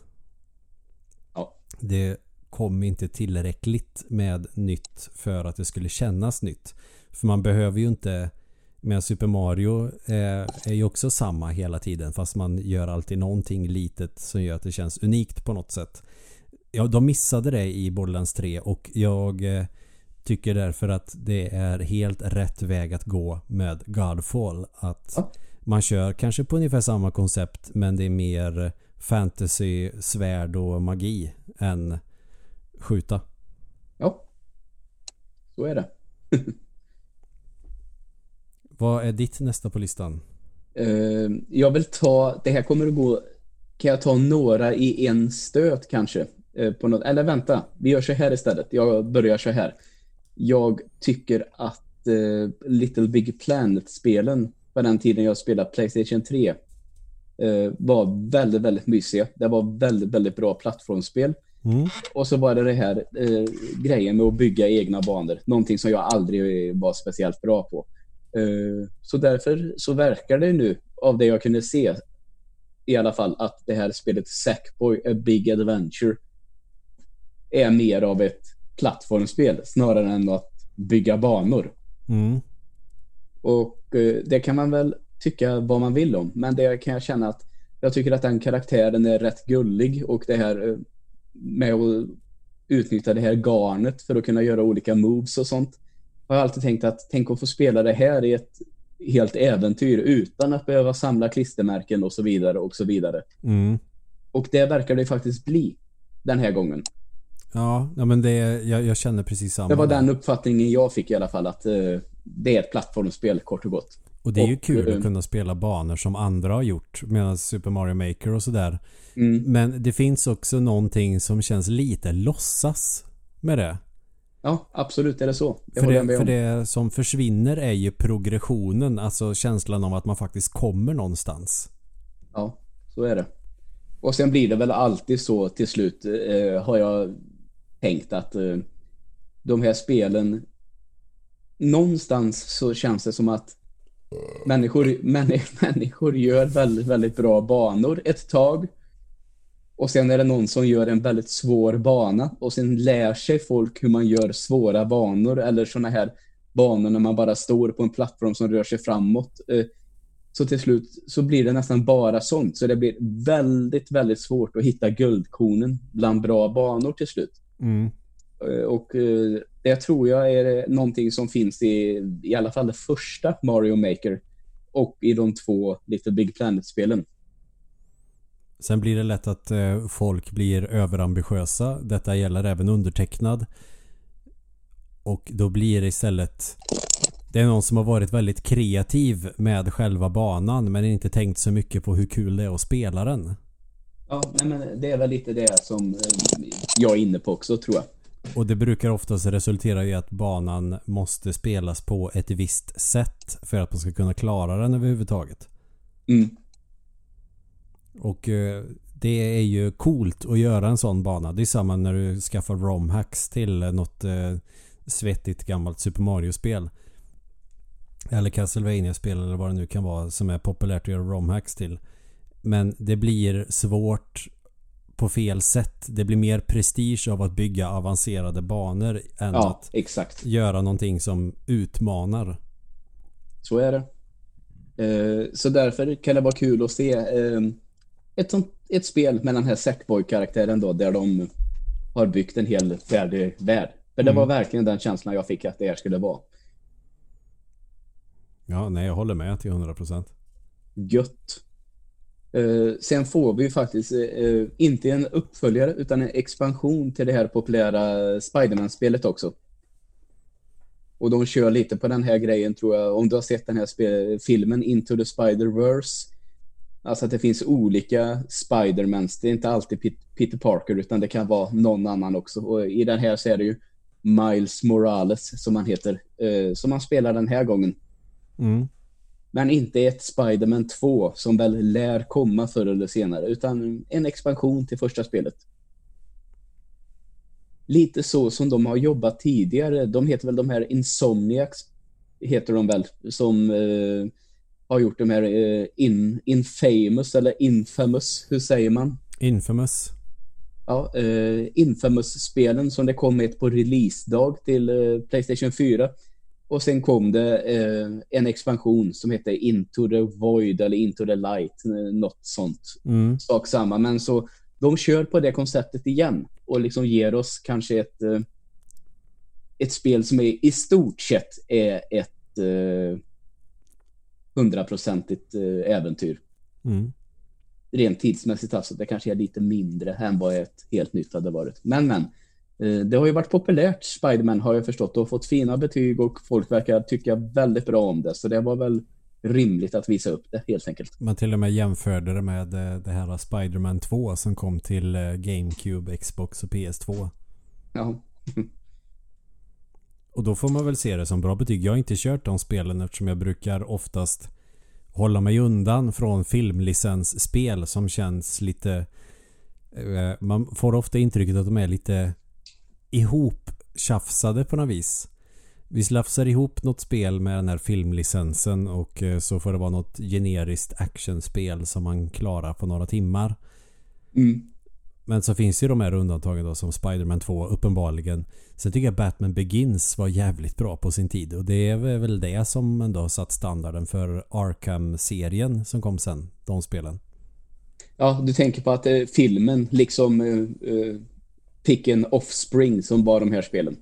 Ja. Det kom inte tillräckligt med nytt för att det skulle kännas nytt. För man behöver ju inte med Super Mario eh, är ju också samma hela tiden fast man gör alltid någonting litet som gör att det känns unikt på något sätt. Ja, de missade det i Borderlands 3 och jag eh, tycker därför att det är helt rätt väg att gå med Godfall. Att ja. man kör kanske på ungefär samma koncept men det är mer fantasy, svärd och magi än skjuta. Ja, så är det. Vad är ditt nästa på listan? Uh, jag vill ta, det här kommer att gå, kan jag ta några i en stöt kanske? Uh, på något, eller vänta, vi gör så här istället. Jag börjar så här. Jag tycker att uh, Little Big Planet-spelen på den tiden jag spelade Playstation 3 var väldigt, väldigt mysiga. Det var väldigt, väldigt bra plattformsspel. Mm. Och så var det det här grejen med att bygga egna banor. Någonting som jag aldrig var speciellt bra på. Eh, så därför så verkar det nu, av det jag kunde se i alla fall, att det här spelet Sackboy A Big Adventure är mer av ett plattformsspel snarare än att bygga banor. Mm. Och eh, det kan man väl tycka vad man vill om, men det kan jag känna att jag tycker att den karaktären är rätt gullig och det här eh, med att utnyttja det här garnet för att kunna göra olika moves och sånt har jag alltid tänkt att tänk att få spela det här i ett helt äventyr utan att behöva samla klistermärken och så vidare och så vidare. Mm. Och det verkar det faktiskt bli den här gången. Ja, ja men det, jag, jag känner precis samma. Det var den uppfattningen jag fick i alla fall att uh, det är ett plattformsspel kort och gott. Och det är ju kul att eh, kunna spela banor som andra har gjort med Super Mario Maker och sådär. Mm. Men det finns också någonting som känns lite låtsas med det. Ja, absolut är det så. Det för, det, för det som försvinner är ju progressionen, alltså känslan av att man faktiskt kommer någonstans. Ja, så är det. Och sen blir det väl alltid så till slut eh, har jag tänkt att eh, de här spelen någonstans så känns det som att människor, människor gör väldigt, väldigt bra banor ett tag och sen är det någon som gör en väldigt svår bana och sen lär sig folk hur man gör svåra banor eller såna här banor när man bara står på en plattform som rör sig framåt. Eh, så till slut så blir det nästan bara sånt. Så det blir väldigt, väldigt svårt att hitta guldkornen bland bra banor till slut. Mm. Eh, och eh, det tror jag är någonting som finns i i alla fall det första Mario Maker och i de två Little Big Planet-spelen. Sen blir det lätt att eh, folk blir överambitiösa. Detta gäller även undertecknad. Och då blir det istället det är någon som har varit väldigt kreativ med själva banan men inte tänkt så mycket på hur kul det är att spela den. Ja, men det är väl lite det som eh, jag är inne på också tror jag. Och det brukar oftast resultera i att banan måste spelas på ett visst sätt för att man ska kunna klara den överhuvudtaget. Mm. Och eh, det är ju coolt att göra en sån bana. Det är samma när du skaffar romhacks till något eh, svettigt gammalt Super Mario-spel. Eller castlevania spel eller vad det nu kan vara som är populärt att göra romhacks till. Men det blir svårt på fel sätt. Det blir mer prestige av att bygga avancerade banor än ja, att exakt. göra någonting som utmanar. Så är det. Eh, så därför kan det vara kul att se eh, ett, sånt, ett spel med den här Sackboy-karaktären då, där de har byggt en hel färdig värld. För det mm. var verkligen den känslan jag fick att det här skulle vara. Ja, nej jag håller med till 100%. Gött. Uh, sen får vi ju faktiskt uh, inte en uppföljare utan en expansion till det här populära Spiderman-spelet också. Och de kör lite på den här grejen tror jag. Om du har sett den här filmen Into the Spider-Verse. Alltså att det finns olika Spidermans. Det är inte alltid Peter Parker utan det kan vara någon annan också. Och i den här så är det ju Miles Morales som han heter. Uh, som han spelar den här gången. Mm. Men inte ett Spiderman 2 som väl lär komma förr eller senare utan en expansion till första spelet. Lite så som de har jobbat tidigare. De heter väl de här Insomniacs heter de väl som eh, har gjort de här eh, in, Infamous eller Infamous, hur säger man? Infamous. Ja, eh, Infamous-spelen som det kom ett på releasedag till eh, Playstation 4 och sen kom det eh, en expansion som hette Into the Void eller Into the Light, eh, något sånt. Mm. Sak samma. Men så de kör på det konceptet igen och liksom ger oss kanske ett eh, ett spel som är i stort sett är ett hundraprocentigt eh, äventyr. Mm. Rent tidsmässigt alltså. Det kanske är lite mindre än vad ett helt nytt hade varit. Men men. Eh, det har ju varit populärt, Spiderman har jag förstått, och fått fina betyg och folk verkar tycka väldigt bra om det. Så det var väl rimligt att visa upp det helt enkelt. Man till och med jämförde det med eh, det här Spiderman 2 som kom till GameCube, Xbox och PS2. Ja och då får man väl se det som bra betyg. Jag har inte kört de spelen eftersom jag brukar oftast hålla mig undan från filmlicensspel som känns lite... Eh, man får ofta intrycket att de är lite ihoptjafsade på något vis. Vi slafsar ihop något spel med den här filmlicensen och eh, så får det vara något generiskt actionspel som man klarar på några timmar. Mm. Men så finns ju de här undantagen då som Spiderman 2 uppenbarligen. Sen tycker jag Batman Begins var jävligt bra på sin tid och det är väl det som ändå har satt standarden för Arkham-serien som kom sen, de spelen. Ja, du tänker på att eh, filmen liksom eh, eh fick en offspring som var de här spelen.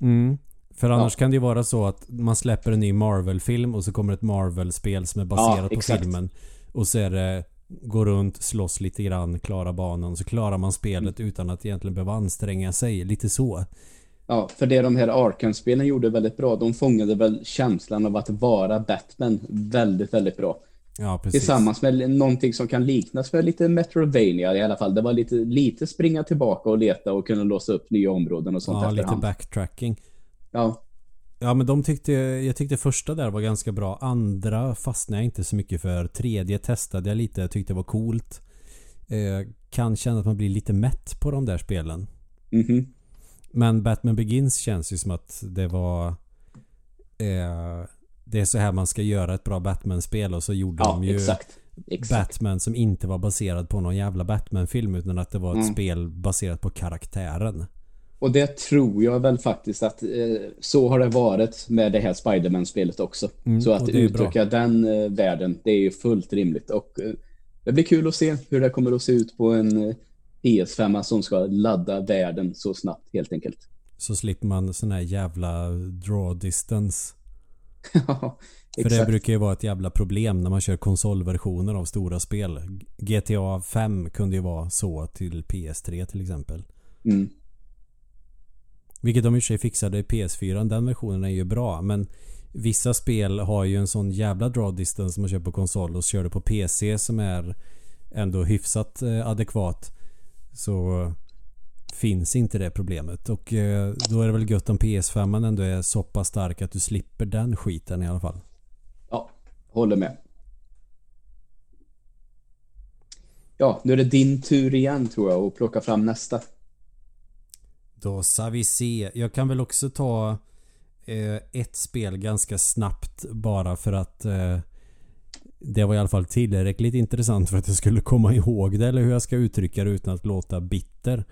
Mm. För annars ja. kan det ju vara så att man släpper en ny Marvel-film och så kommer ett Marvel-spel som är baserat ja, på filmen. Och så är det Gå runt, slåss lite grann, klara banan. Så klarar man spelet mm. utan att egentligen behöva anstränga sig. Lite så. Ja, för det de här Arkham-spelen gjorde väldigt bra. De fångade väl känslan av att vara Batman väldigt, väldigt bra. Ja, precis. Tillsammans med någonting som kan liknas för lite Metrovania i alla fall. Det var lite, lite springa tillbaka och leta och kunna låsa upp nya områden och sånt Ja, lite backtracking. Ja. Ja, men de tyckte, jag tyckte första där var ganska bra. Andra fastnade jag inte så mycket för. Tredje testade jag lite, jag tyckte det var coolt. Eh, kan känna att man blir lite mätt på de där spelen. Mm men Batman Begins känns ju som att det var... Eh, det är så här man ska göra ett bra Batman-spel och så gjorde ja, de ju exakt. Exakt. Batman som inte var baserad på någon jävla Batman-film utan att det var ett mm. spel baserat på karaktären. Och det tror jag väl faktiskt att eh, så har det varit med det här Spiderman-spelet också. Mm, så att uttrycka den eh, världen, det är ju fullt rimligt. Och eh, det blir kul att se hur det kommer att se ut på en eh, PS5 som ska ladda världen så snabbt helt enkelt. Så slipper man sån här jävla draw distance. ja, För det brukar ju vara ett jävla problem när man kör konsolversioner av stora spel. GTA 5 kunde ju vara så till PS3 till exempel. Mm. Vilket de i och för sig fixade i PS4. Den versionen är ju bra men Vissa spel har ju en sån jävla draw distance som man kör på konsol och så kör det på PC som är ändå hyfsat eh, adekvat så eh, finns inte det problemet. Och eh, då är det väl gött om PS5 ändå är så pass stark att du slipper den skiten i alla fall. Ja, håller med. Ja, nu är det din tur igen tror jag att plocka fram nästa. Då ska vi se. Jag kan väl också ta eh, ett spel ganska snabbt bara för att eh, det var i alla fall tillräckligt intressant för att jag skulle komma ihåg det eller hur jag ska uttrycka det utan att låta bitter.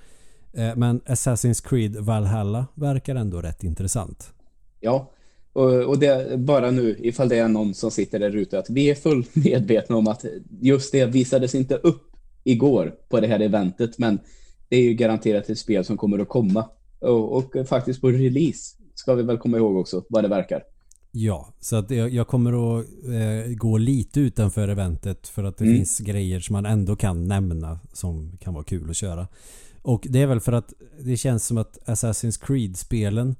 Eh, men Assassin's Creed Valhalla verkar ändå rätt intressant. Ja, och, och det bara nu ifall det är någon som sitter där ute att vi är fullt medvetna om att just det visades inte upp igår på det här eventet men det är ju garanterat ett spel som kommer att komma och, och faktiskt på release ska vi väl komma ihåg också vad det verkar. Ja, så att jag, jag kommer att eh, gå lite utanför eventet för att det mm. finns grejer som man ändå kan nämna som kan vara kul att köra. Och det är väl för att det känns som att Assassin's Creed-spelen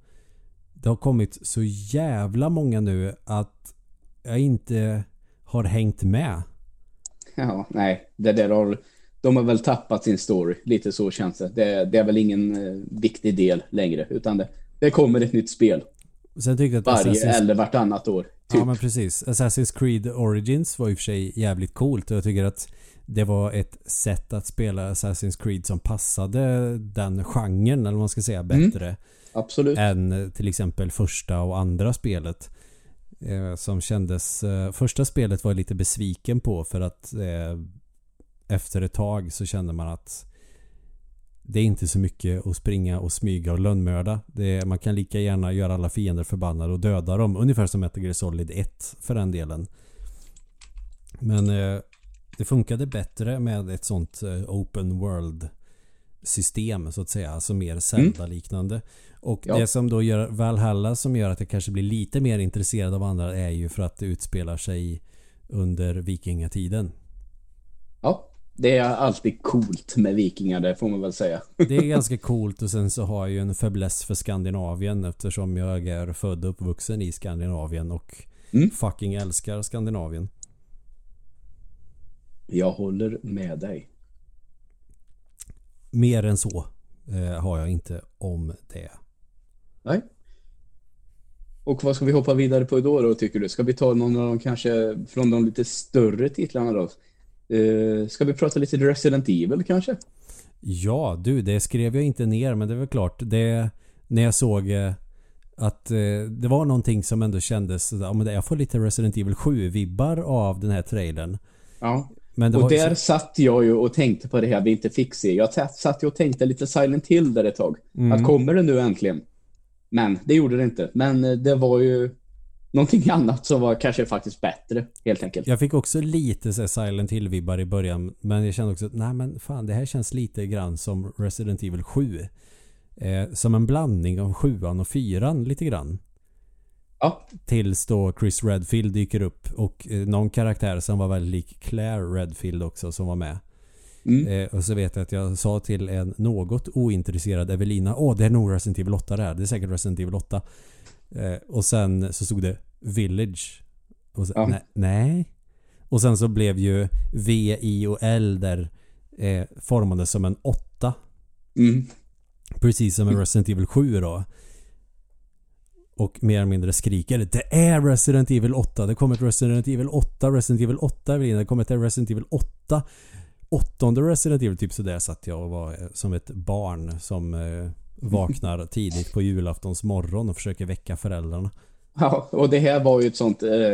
det har kommit så jävla många nu att jag inte har hängt med. Ja, nej. Det där har, de har väl tappat sin story. Lite så känns det. Det, det är väl ingen eh, viktig del längre. Utan det, det kommer ett nytt spel. Sen tyckte att Varje Assassin's... eller vartannat år. Typ. Ja men precis. Assassin's Creed Origins var i och för sig jävligt coolt och jag tycker att det var ett sätt att spela Assassin's Creed som passade den genren eller vad man ska säga mm. bättre. Mm, absolut. Än till exempel första och andra spelet. Eh, som kändes... Eh, första spelet var jag lite besviken på för att eh, efter ett tag så kände man att det är inte så mycket att springa och smyga och lönnmörda. Är, man kan lika gärna göra alla fiender förbannade och döda dem. Ungefär som Metal Gear Solid 1 för den delen. Men eh, det funkade bättre med ett sånt eh, open world system så att säga. Alltså mer mm. Zelda-liknande. Mm. Och ja. det som då gör Valhalla som gör att jag kanske blir lite mer intresserad av andra är ju för att det utspelar sig under vikingatiden. Ja, det är alltid coolt med vikingar, det får man väl säga. Det är ganska coolt och sen så har jag ju en fäbless för Skandinavien eftersom jag är född och uppvuxen i Skandinavien och mm. fucking älskar Skandinavien. Jag håller med dig. Mer än så eh, har jag inte om det. Nej. Och vad ska vi hoppa vidare på idag då tycker du? Ska vi ta någon av de kanske från de lite större titlarna då? Uh, ska vi prata lite Resident Evil kanske? Ja, du, det skrev jag inte ner men det är väl klart. Det, när jag såg eh, att eh, det var någonting som ändå kändes... Ja, men jag får lite Resident Evil 7-vibbar av den här trailern. Ja. Och där så... satt jag ju och tänkte på det här vi inte fick se. Jag satt ju och tänkte lite Silent Hill där ett tag. Mm. Att kommer det nu äntligen? Men det gjorde det inte. Men det var ju någonting annat som var kanske faktiskt bättre helt enkelt. Jag fick också lite så Silent Hill-vibbar i början men jag kände också att nej men fan det här känns lite grann som Resident Evil 7. Eh, som en blandning av 7 och 4 lite grann. Ja. Tills då Chris Redfield dyker upp och eh, någon karaktär som var väldigt lik Claire Redfield också som var med. Mm. Eh, och så vet jag att jag sa till en något ointresserad Evelina Åh, det är nog Resident Evil 8 där. Det är säkert Resident Evil 8. Eh, och sen så stod det Village. Och så, Ja. nej, nej. Och sen så blev ju V, I och L där eh, formade som en 8. Mm. Precis som en Resident Evil 7 då. Och mer eller mindre skriker Det är Resident Evil 8. Det kommer ett Resident Evil 8. Resident Evil 8 Evelina. Det kommer ett Resident Evil 8. Åttonde Resident Evil typ sådär satt jag och var eh, som ett barn som eh, vaknar tidigt på julaftons morgon och försöker väcka föräldrarna. Ja, och det här var ju ett sånt eh,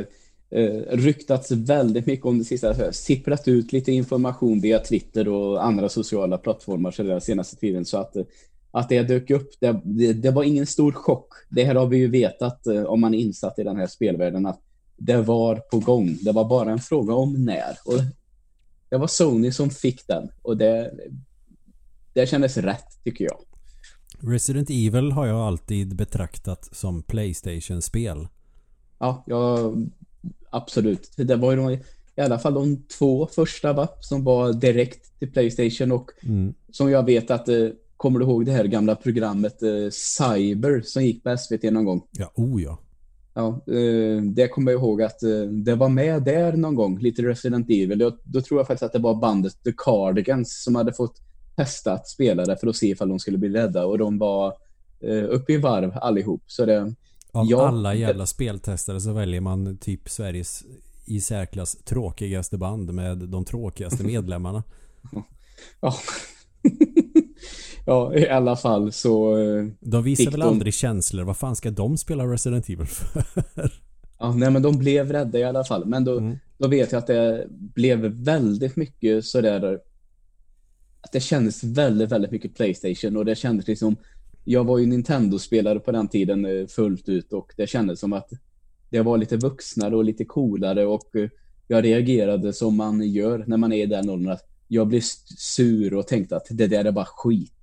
eh, ryktats väldigt mycket om det sista. så Sipprat ut lite information via Twitter och andra sociala plattformar så den senaste tiden. Så att, eh, att det dök upp, det, det, det var ingen stor chock. Det här har vi ju vetat eh, om man är insatt i den här spelvärlden att det var på gång. Det var bara en fråga om när. Och det var Sony som fick den och det, det kändes rätt tycker jag. Resident Evil har jag alltid betraktat som Playstation-spel. Ja, ja, absolut. Det var ju de, i alla fall de två första va, som var direkt till Playstation och Mm. som jag vet att, eh, kommer du ihåg det här gamla programmet eh, Cyber som gick på SVT någon gång? Ja, oh ja. Ja, eh, det kommer jag ihåg att eh, det var med där någon gång, lite Resident Evil. Då, då tror jag faktiskt att det var bandet The Cardigans som hade fått testa att spela det för att se ifall de skulle bli rädda och de var eh, uppe i varv allihop. Så det, Av Ja, alla jävla speltestare så väljer man typ Sveriges i särklass tråkigaste band med de tråkigaste medlemmarna. Ja. ja, i alla fall så... eh, De visar väl de- aldrig känslor. Vad fan ska de spela Resident Evil för? Ja, nej, men de blev rädda i alla fall. Men då, Mm. då vet jag att det blev väldigt mycket sådär... Att det kändes väldigt, väldigt mycket Playstation och det kändes liksom... Jag var ju Nintendo-spelare på den tiden eh, fullt ut och det kändes som att det var lite vuxnare och lite coolare och eh, jag reagerade som man gör när man är i den åldern. Att jag blev sur och tänkte att det där är bara skit.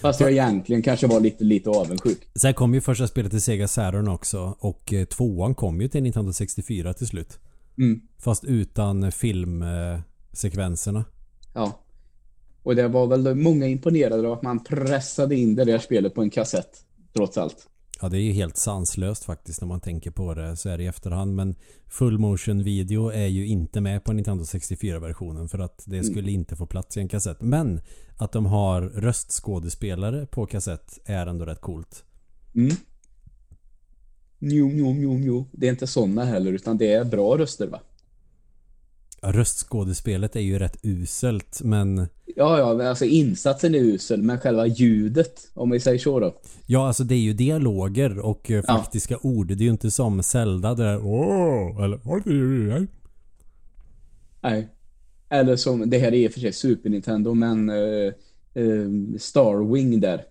Fast jag egentligen kanske var lite, lite avundsjuk. Sen kom ju första spelet till Sega Saturn också och eh, tvåan kom ju till Nintendo 64 till slut. Mm. Fast utan filmsekvenserna. Ja. Och det var väl många imponerade av att man pressade in det där spelet på en kassett, trots allt. Ja, det är ju helt sanslöst faktiskt när man tänker på det så är det i efterhand. Men full motion video är ju inte med på Nintendo 64-versionen för att det skulle inte få plats i en kassett. Men att de har röstskådespelare på kassett är ändå rätt coolt. Mm. Jo, jo, jo, jo. Det är inte sådana heller, utan det är bra röster va? Röstskådespelet är ju rätt uselt men Ja, ja, men alltså insatsen är usel, men själva ljudet, om vi säger så då. Ja, alltså det är ju dialoger och eh, Ja. faktiska ord. Det är ju inte som Zelda där Åh, eller Nej. Eller som, det här är i och för sig Super Nintendo, men uh, Starwing där.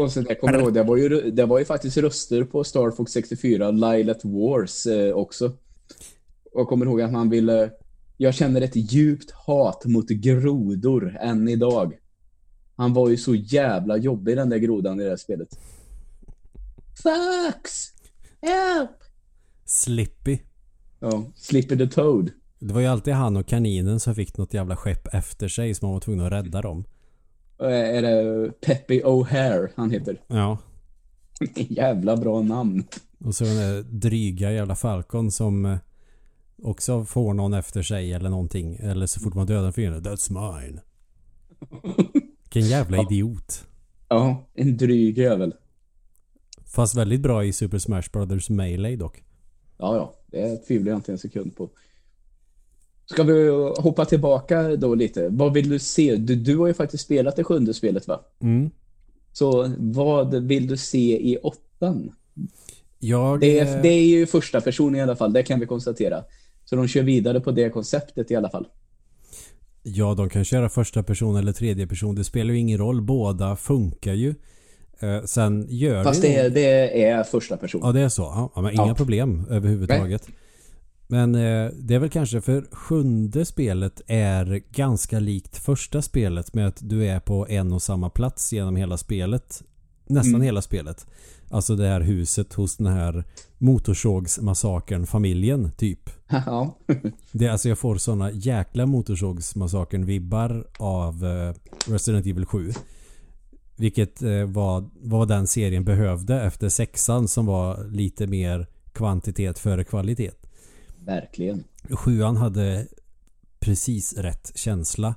Och så där kommer jag ihåg, det var, ju, det var ju faktiskt röster på Star Fox 64, Lilat Wars eh, också. Och jag kommer ihåg att man ville... Jag känner ett djupt hat mot grodor än idag. Han var ju så jävla jobbig den där grodan i det här spelet. Fox! Help! Slippy. Ja, Slipper the Toad. Det var ju alltid han och kaninen som fick något jävla skepp efter sig som man var tvungen att rädda dem. Eh, Är det Peppy O'Hare han heter? Ja. Jävla bra namn. Och så den där dryga jävla Falcon som eh, också får någon efter sig eller någonting. Eller så fort man dödar en fiende. That's mine. Vilken jävla idiot. Ja, en dryg jävel. Fast väldigt bra i Super Smash Brothers Melee dock. Ja, ja. Det tvivlar jag inte en sekund på. Ska vi hoppa tillbaka då lite? Vad vill du se? Du, du har ju faktiskt spelat det sjunde spelet va? Mm. Så vad vill du se i åttan? Jag... Det eh, är, det är ju första person i alla fall, det kan vi konstatera. Så de kör vidare på det konceptet i alla fall. Ja, de kan köra första person eller tredje person. Det spelar ju ingen roll. Båda funkar ju. Eh, sen gör Fast det det är, det är första person. Ja, det är så. Ja, men inga Ja. problem överhuvudtaget. Men eh, det är väl kanske för sjunde spelet är ganska likt första spelet med att du är på en och samma plats genom hela spelet. Nästan Mm. hela spelet. Alltså det här huset hos den här motorsågsmassakern familjen typ. ja. Det, är alltså jag får såna jäkla motorsågsmassakern-vibbar av eh, Resident Evil 7. Vilket eh, var vad den serien behövde efter sexan som var lite mer kvantitet före kvalitet. Verkligen. Sjuan hade precis rätt känsla.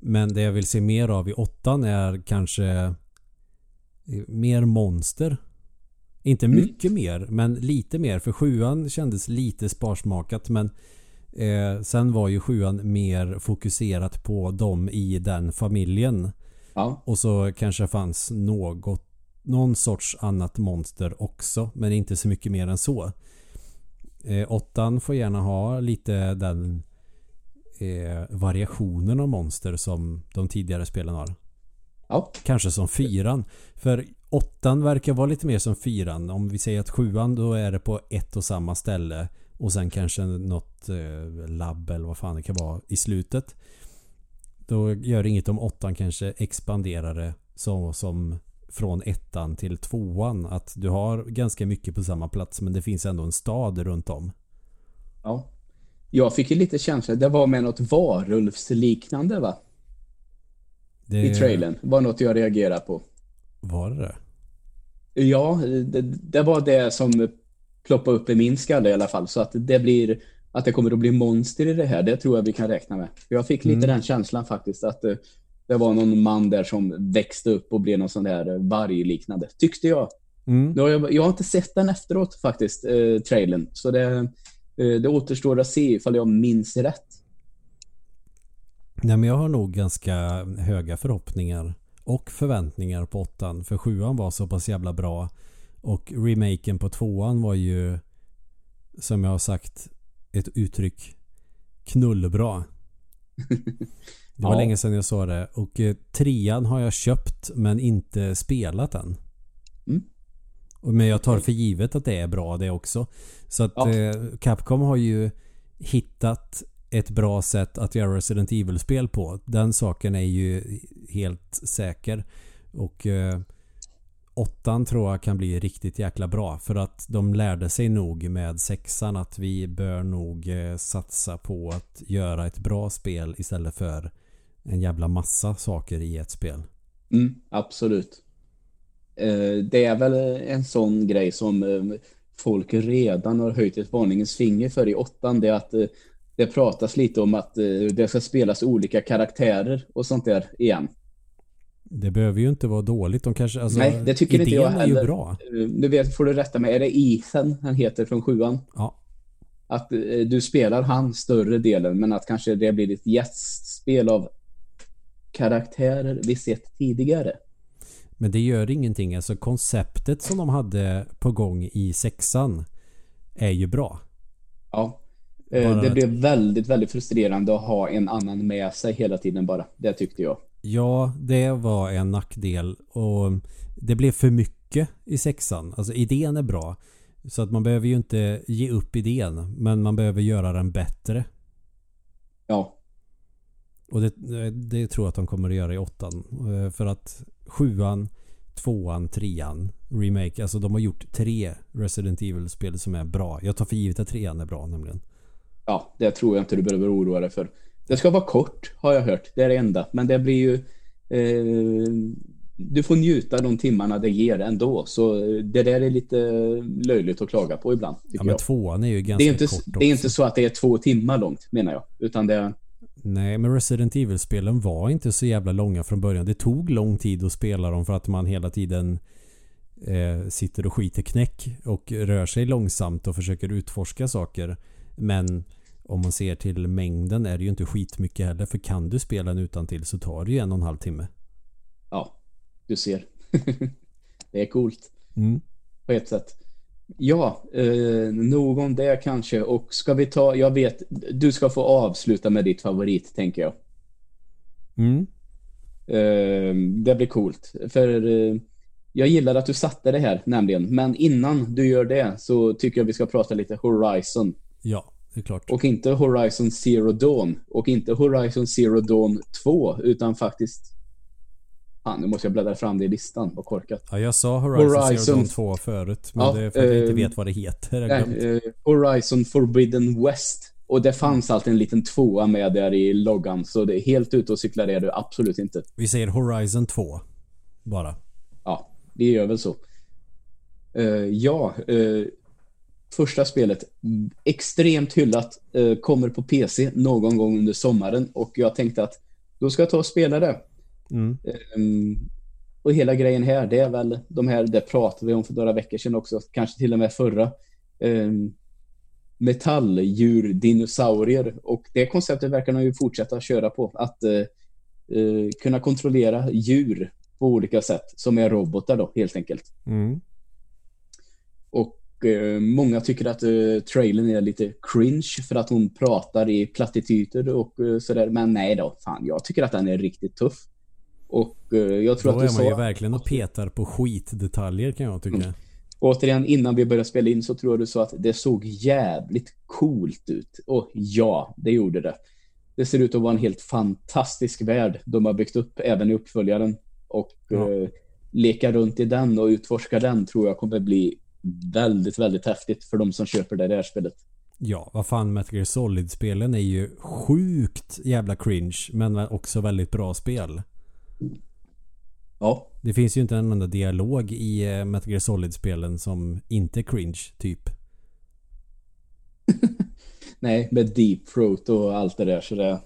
Men det jag vill se mer av i åttan är kanske eh, mer monster. Inte Mm. mycket mer, men lite mer. För sjuan kändes lite sparsmakat. Men eh, sen var ju sjuan mer fokuserat på dem i den familjen. Ja. Och så kanske fanns något någon sorts annat monster också. Men inte så mycket mer än så. Eh, åttan får gärna ha lite den eh, variationen av monster som de tidigare spelen har. Ja. Kanske som fyran. För åttan verkar vara lite mer som fyran. Om vi säger att sjuan då är det på ett och samma ställe. Och sen kanske något eh, labb eller vad fan det kan vara i slutet. Då gör det inget om åttan kanske expanderar det så som från ettan till tvåan. Att du har ganska mycket på samma plats men det finns ändå en stad runt om. Ja. Jag fick ju lite känsla, det var med något varulvsliknande va? Det, I trailern. var något jag reagerade på. Var det? Ja, det, det var det som ploppade upp i min skalle i alla fall. Så att det blir att det kommer att bli monster i det här, det tror jag vi kan räkna med. Jag fick lite Mm. den känslan faktiskt att eh, det var någon man där som växte upp och blev någon sån där vargliknande, tyckte jag. Mm. Jag. Jag har inte sett den efteråt faktiskt, eh, trailern. Så det, eh, det återstår att se ifall jag minns rätt. Nej men jag har nog ganska höga förhoppningar och förväntningar på åttan. För sjuan var så pass jävla bra. Och remaken på tvåan var ju som jag har sagt ett uttryck knullbra. Det var Ja. länge sedan jag sa det. Och eh, trean har jag köpt men inte spelat än. Mm. Och- Men jag tar för givet att det är bra det också. Så att Ja. eh, Capcom har ju hittat ett bra sätt att göra Resident Evil-spel på. Den saken är ju helt säker. Och eh, åttan tror jag kan bli riktigt jäkla bra. För att de lärde sig nog med sexan att vi bör nog eh, satsa på att göra ett bra spel istället för en jävla massa saker i ett spel. Mm, absolut. Eh, Det är väl en sån grej som eh, folk redan har höjt ett varningens finger för i åttan. Det är att eh, det pratas lite om att det ska spelas olika karaktärer och sånt där igen. Det behöver ju inte vara dåligt. De kanske, alltså, Nej, det tycker inte jag är ju heller. bra. Nu vet, får du rätta mig, är det Ethan han heter från sjuan? Ja. Att du spelar han större delen, men att kanske det blir ett gästspel av karaktärer vi sett tidigare. Men det gör ingenting. Alltså konceptet som de hade på gång i sexan är ju bra. Ja. Eh, Bara Det att- blev väldigt, väldigt frustrerande att ha en annan med sig hela tiden bara. Det tyckte jag. Ja, det var en nackdel och det blev för mycket i sexan. Alltså idén är bra. Så att man behöver ju inte ge upp idén. Men man behöver göra den bättre. Ja. Och det, det tror jag att de kommer att göra i åttan. Eh, För att sjuan, tvåan, trean, remake. Alltså de har gjort tre Resident Evil-spel som är bra. Jag tar för givet att trean är bra nämligen. Ja, det tror jag inte du behöver oroa dig för. Det ska vara kort, har jag hört. Det är det enda. Men det blir ju... Eh, du får njuta de timmarna det ger ändå. Så eh, det där är lite löjligt att klaga på ibland, Ja men jag. tvåan är ju ganska Det är, inte, kort det är också. inte så att det är två timmar långt, menar jag. Utan det är... Nej, men Resident Evil-spelen var inte så jävla långa från början. Det tog lång tid att spela dem för att man hela tiden eh, sitter och skiter knäck och rör sig långsamt och försöker utforska saker. Men om man ser till mängden är det ju inte skitmycket heller. För kan du spela en utan till så tar det ju en och en halv timme. Ja, du ser. det är coolt. Mm. på ett sätt. Ja, eh, nog om det kanske. Och ska vi ta, jag vet, du ska få avsluta med ditt favorit, tänker jag. Mm. Eh, det blir coolt. För eh, jag gillar att du satte det här, nämligen. Men innan du gör det så tycker jag vi ska prata lite Horizon. Ja, det är klart. Och inte Horizon Zero Dawn. Och inte Horizon Zero Dawn 2, utan faktiskt... Fan, nu måste jag bläddra fram det i listan. Vad korkat. Ja, jag sa Horizon, Horizon- Zero Dawn 2 förut. Men Ja, det är för att jag inte eh, vet vad det heter. Nej, eh, Horizon Forbidden West. Och det fanns alltid en liten tvåa med där i loggan. Så det är helt ute och cyklar är det absolut inte. Vi säger Horizon 2. Bara. Ja, det gör väl så. Eh, ja, eh, första spelet. mm, Extremt hyllat. eh, kommer på PC någon gång under sommaren. Och jag tänkte att då ska jag ta och spela det. Mm. Ehm, och hela grejen här, det är väl de här, det pratade vi om för några veckor sedan också, kanske till och med förra. Um, metalldjur, dinosaurier och det konceptet verkar de ju fortsätta köra på. Att eh, eh, kunna kontrollera djur på olika sätt som är robotar då helt enkelt. Mm. Och eh, många tycker att eh, trailern är lite cringe för att hon pratar i plattityder och sådär. Men nej då, fan jag tycker att den är riktigt tuff. Och eh, jag tror Då att är du man ju sa... verkligen och petar på skitdetaljer kan jag tycka. Mm. Återigen, innan vi började spela in så tror jag du sa att det såg jävligt coolt ut. Och ja, det gjorde det. Det ser ut att vara en helt fantastisk värld de har byggt upp även i uppföljaren. Och Ja. eh, leka runt i den och utforska den tror jag kommer bli väldigt, väldigt häftigt för de som köper det där spelet. Ja, vad fan Metal Gear Solid-spelen är ju sjukt jävla cringe men också väldigt bra spel. Ja, Det finns ju inte en enda dialog i eh, Metal Gear Solid-spelen som inte är cringe, typ. nej, med Deep Throat och allt det där så det...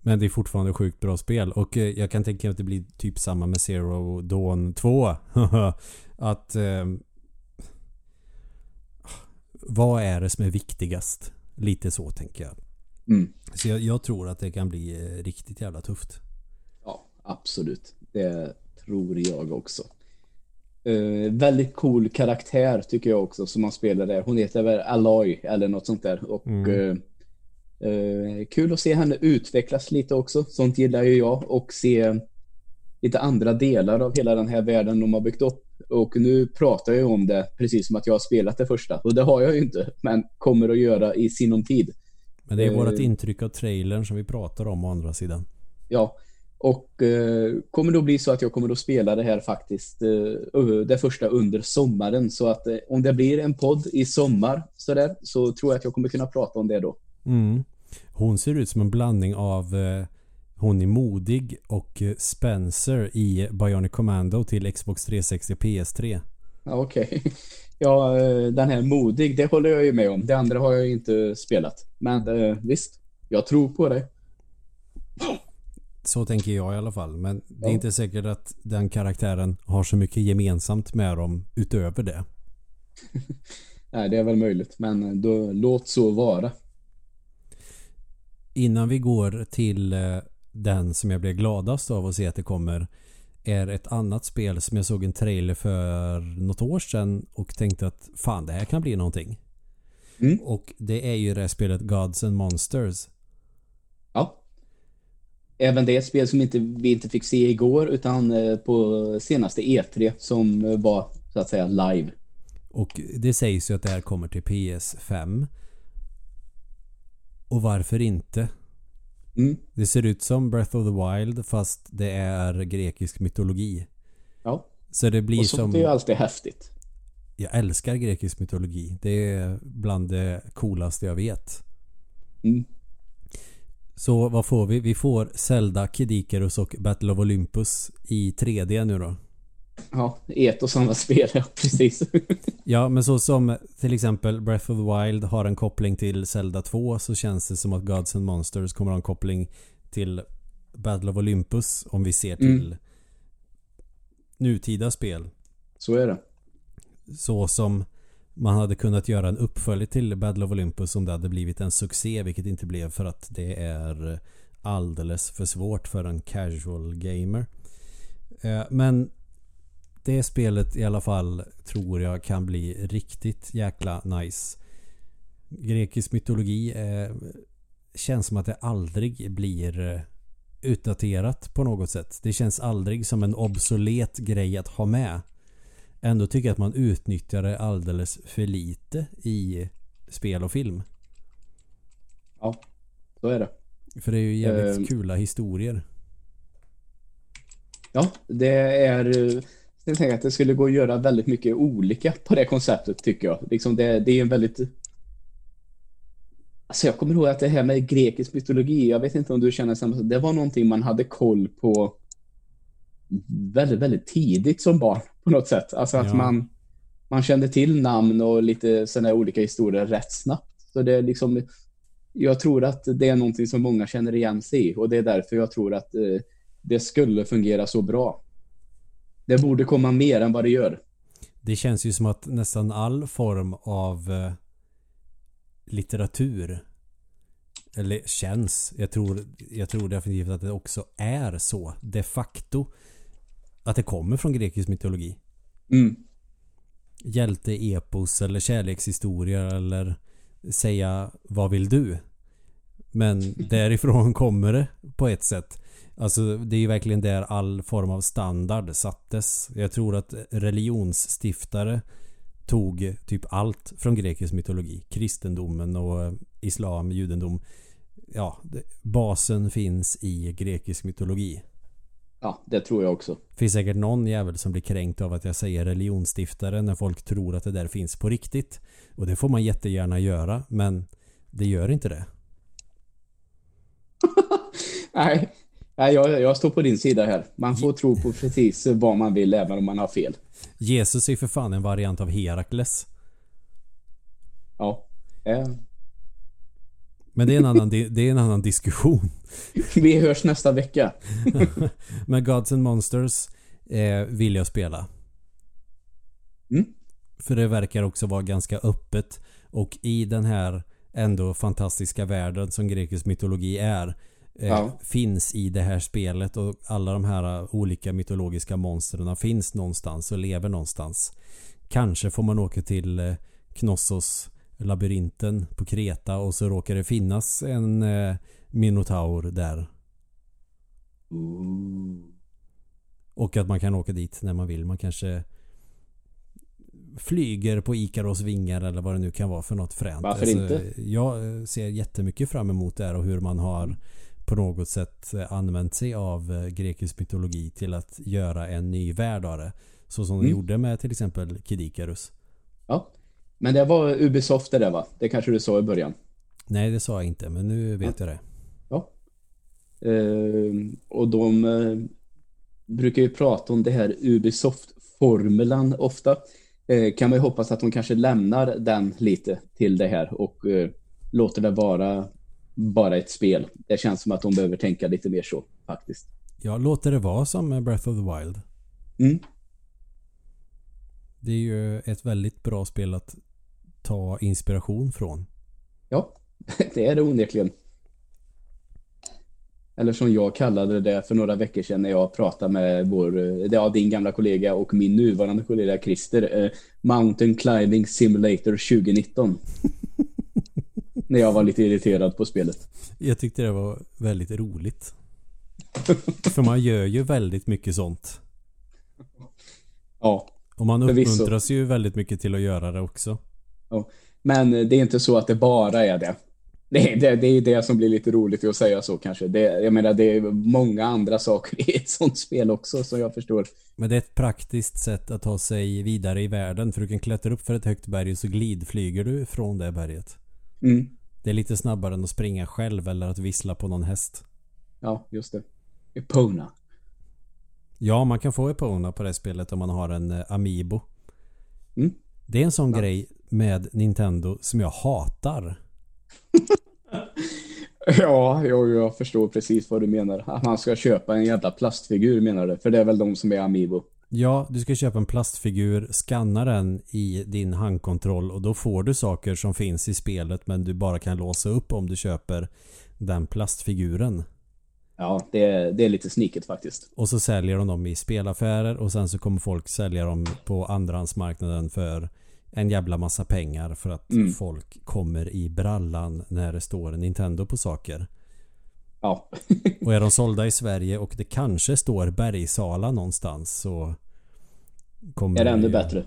Men det är fortfarande sjukt bra spel och eh, jag kan tänka mig att det blir typ samma med Zero Dawn 2. att... Eh, vad är det som är viktigast? Lite så tänker jag. Mm. Så jag, jag tror att det kan bli eh, riktigt jävla tufft. Absolut. Det tror jag också. Eh, väldigt cool karaktär tycker jag också som man spelar där. Hon heter väl Aloy eller något sånt där. Och Mm. eh, eh, kul att se henne utvecklas lite också. Sånt gillar ju jag. Och se lite andra delar av hela den här världen de har byggt upp. Och nu pratar jag om det precis som att jag har spelat det första. Och det har jag ju inte. Men kommer att göra i sinom tid. Men det är vårt intryck av trailern som vi pratar om å andra sidan. Ja, och eh, kommer då bli så att jag kommer att spela det här faktiskt eh, det första under sommaren. Så att eh, om det blir en podd i sommar så, där, så tror jag att jag kommer kunna prata om det då. Mm. Hon ser ut som en blandning av eh, hon är modig och eh, Spencer i Bionic Commando till Xbox 360 PS3. Ja, Okej. Ja, eh, den här modig, det håller jag ju med om. Det andra har jag ju inte spelat. Men eh, visst, jag tror på det. Så tänker jag i alla fall. Men det är Ja. inte säkert att den karaktären har så mycket gemensamt med dem utöver det. Nej, det är väl möjligt. Men eh, då, låt så vara. Innan vi går till eh, den som jag blev gladast av att se att det kommer är ett annat spel som jag såg en trailer för något år sedan och tänkte att fan det här kan bli någonting. Mm. Och det är ju det här spelet Gods and Monsters. Även det är ett spel som inte, vi inte fick se igår utan eh, på senaste E3 som eh, var så att säga live. Och det sägs ju att det här kommer till PS5. Och varför inte? Mm. Det ser ut som Breath of the Wild fast det är grekisk mytologi. Ja, Så det blir och sånt som... är ju alltid häftigt. Jag älskar grekisk mytologi. Det är bland det coolaste jag vet. Mm. Så vad får vi? Vi får Zelda, Kid Icarus och Battle of Olympus i 3D nu då. Ja, ett och samma spel, ja precis. Ja, men så som till exempel Breath of the Wild har en koppling till Zelda 2 så känns det som att Gods and Monsters kommer ha en koppling till Battle of Olympus om vi ser till Mm. nutida spel. Så är det. Så som man hade kunnat göra en uppföljare till Battle of Olympus om det hade blivit en succé vilket inte blev för att det är alldeles för svårt för en casual gamer. Eh, men det spelet i alla fall tror jag kan bli riktigt jäkla nice. Grekisk mytologi eh, känns som att det aldrig blir eh, utdaterat på något sätt. Det känns aldrig som en obsolet grej att ha med. Ändå tycker jag att man utnyttjar det alldeles för lite i spel och film. Ja, så är det. För det är ju jävligt Ehm. kula historier. Ja, det är... Jag tänker att det skulle gå att göra väldigt mycket olika på det konceptet tycker jag. Liksom det, det är en väldigt... Alltså jag kommer ihåg att det här med grekisk mytologi, jag vet inte om du känner samma sak, det var någonting man hade koll på väldigt, väldigt tidigt som barn på något sätt. Alltså att Ja. man, man kände till namn och lite sådana olika historier rätt snabbt. Så det är liksom, jag tror att det är någonting som många känner igen sig i och det är därför jag tror att eh, det skulle fungera så bra. Det borde komma mer än vad det gör. Det känns ju som att nästan all form av eh, litteratur eller känns. Jag tror, jag tror definitivt att det också är så de facto. Att det kommer från grekisk mytologi. Mm. Hjälte, epos eller kärlekshistorier eller säga vad vill du? Men därifrån kommer det på ett sätt. Alltså det är ju verkligen där all form av standard sattes. Jag tror att religionsstiftare tog typ allt från grekisk mytologi. Kristendomen och eh, islam, judendom. Ja, basen finns i grekisk mytologi. Ja, det tror jag också. Finns säkert någon jävel som blir kränkt av att jag säger religionsstiftare när folk tror att det där finns på riktigt. Och det får man jättegärna göra, men det gör inte det. Nej, Nej jag, jag står på din sida här. Man får tro på precis vad man vill även om man har fel. Jesus är för fan en variant av Herakles. Ja. Men det är en annan, det är en annan diskussion. Vi hörs nästa vecka. Men Gods and Monsters eh, vill jag spela. Mm. För det verkar också vara ganska öppet. Och i den här ändå fantastiska världen som grekisk mytologi är. Eh, Ja. Finns i det här spelet och alla de här eh, olika mytologiska monstren finns någonstans och lever någonstans. Kanske får man åka till eh, Knossos labyrinten på Kreta och så råkar det finnas en eh, minotaur där. Och att man kan åka dit när man vill. Man kanske flyger på Ikaros vingar eller vad det nu kan vara för något fränt. Varför inte? Jag eh, ser jättemycket fram emot det här och hur man har på något sätt eh, använt sig av eh, grekisk mytologi till att göra en ny värld av det. Så som de Mm. gjorde med till exempel Kid Icarus. Ja. Men det var Ubisoft det där va? Det kanske du sa i början. Nej det sa jag inte men nu vet jag det. Ja. Eh, och de eh, brukar ju prata om det här Ubisoft-formulan ofta. Eh, kan man ju hoppas att de kanske lämnar den lite till det här och eh, låter det vara bara ett spel. Det känns som att de behöver tänka lite mer så faktiskt. Jag låter det vara som Breath of the Wild. Mm. Det är ju ett väldigt bra spel att ta inspiration från. Ja, det är det onekligen. Eller som jag kallade det för några veckor sedan när jag pratade med vår, eh, ja, din gamla kollega och min nuvarande kollega Christer. Eh, Mountain Climbing Simulator 2019. när jag var lite irriterad på spelet. Jag tyckte det var väldigt roligt. För man gör ju väldigt mycket sånt. Ja, Och man Förvisso. uppmuntras ju väldigt mycket till att göra det också. Men det är inte så att det bara är det. Det är det, det, är det som blir lite roligt att säga så kanske. Det, jag menar, det är många andra saker i ett sånt spel också som jag förstår. Men det är ett praktiskt sätt att ta sig vidare i världen. För du kan klättra upp för ett högt berg och så glidflyger du från det berget. Mm. Det är lite snabbare än att springa själv eller att vissla på någon häst. Ja, just det. Epona. Ja, man kan få Epona på det spelet om man har en eh, Amiibo. Mm. Det är en sån Ja. grej med Nintendo som jag hatar. Ja, jag, jag förstår precis vad du menar. Att man ska köpa en jävla plastfigur menar du? För det är väl de som är Amiibo. Ja, du ska köpa en plastfigur, scanna den i din handkontroll och då får du saker som finns i spelet men du bara kan låsa upp om du köper den plastfiguren. Ja, det är, det är lite sniket faktiskt. Och så säljer de dem i spelaffärer och sen så kommer folk sälja dem på andrahandsmarknaden för en jävla massa pengar för att Mm. folk kommer i brallan när det står Nintendo på saker. Ja, Och är de sålda i Sverige och det kanske står Bergsala någonstans så kommer är det ännu bättre.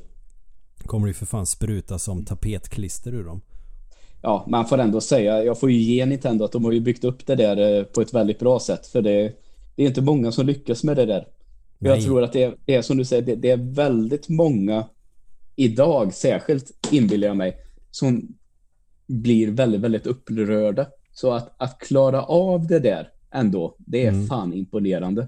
Kommer det ju för fan spruta som tapetklister ur dem. Ja, man får ändå säga, jag får ju ge Nintendo att de har ju byggt upp det där eh, på ett väldigt bra sätt. För det, det är inte många som lyckas med det där. Nej. Jag tror att det är, det är som du säger, det, det, är väldigt många idag, särskilt inbillar jag mig, som blir väldigt, väldigt upprörda. Så att, att klara av det där ändå, det är mm. fan imponerande.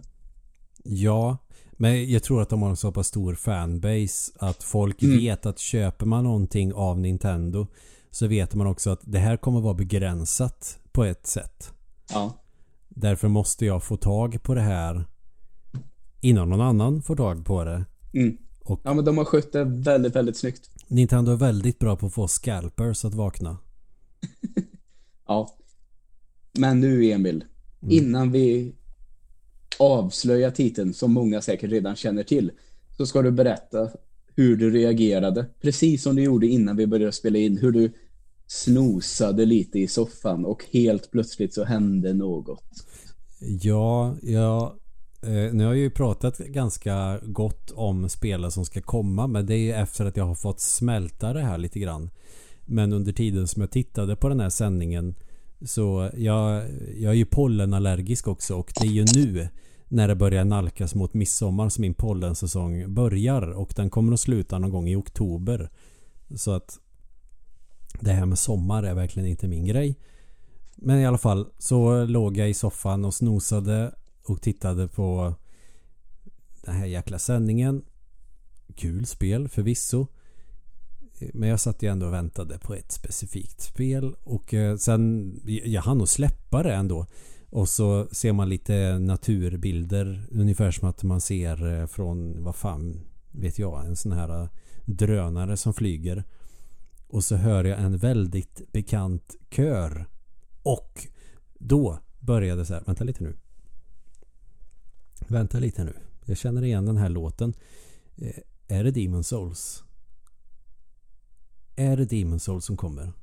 Ja, men jag tror att de har en så pass stor fanbase att folk mm. vet att köper man någonting av Nintendo så vet man också att det här kommer vara begränsat på ett sätt. Ja. Därför måste jag få tag på det här innan någon annan får tag på det. Mm. Och ja, men de har skött det väldigt, väldigt snyggt. Nintendo är väldigt bra på att få scalpers att vakna. ja. Men nu Emil, mm. innan vi avslöjar titeln som många säkert redan känner till så ska du berätta hur du reagerade. Precis som du gjorde innan vi började spela in. Hur du snosade lite i soffan och helt plötsligt så hände något. Ja, ja eh, nu har jag ju pratat ganska gott om spelare som ska komma men det är ju efter att jag har fått smälta det här lite grann. Men under tiden som jag tittade på den här sändningen så jag, jag är ju pollenallergisk också och det är ju nu när det börjar nalkas mot midsommar som min pollensäsong börjar och den kommer att sluta någon gång i oktober. Så att det här med sommar är verkligen inte min grej. Men i alla fall så låg jag i soffan och snosade och tittade på den här jäkla sändningen. Kul spel förvisso. Men jag satt ju ändå och väntade på ett specifikt spel och eh, sen jag hann nog släppa det ändå. Och så ser man lite naturbilder ungefär som att man ser eh, från vad fan vet jag en sån här eh, drönare som flyger. Och så hör jag en väldigt bekant kör. Och då började så här, vänta lite nu. Vänta lite nu. Jag känner igen den här låten. Eh, är det Demon Souls? Är det Demon Souls som kommer?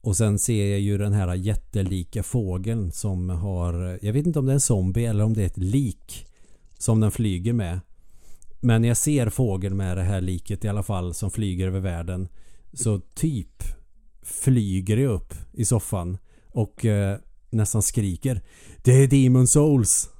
Och sen ser jag ju den här jättelika fågeln som har Jag vet inte om det är en zombie eller om det är ett lik Som den flyger med men jag ser fågeln med det här liket i alla fall som flyger över världen Så typ Flyger jag upp i soffan Och eh, nästan skriker Det är Demon Souls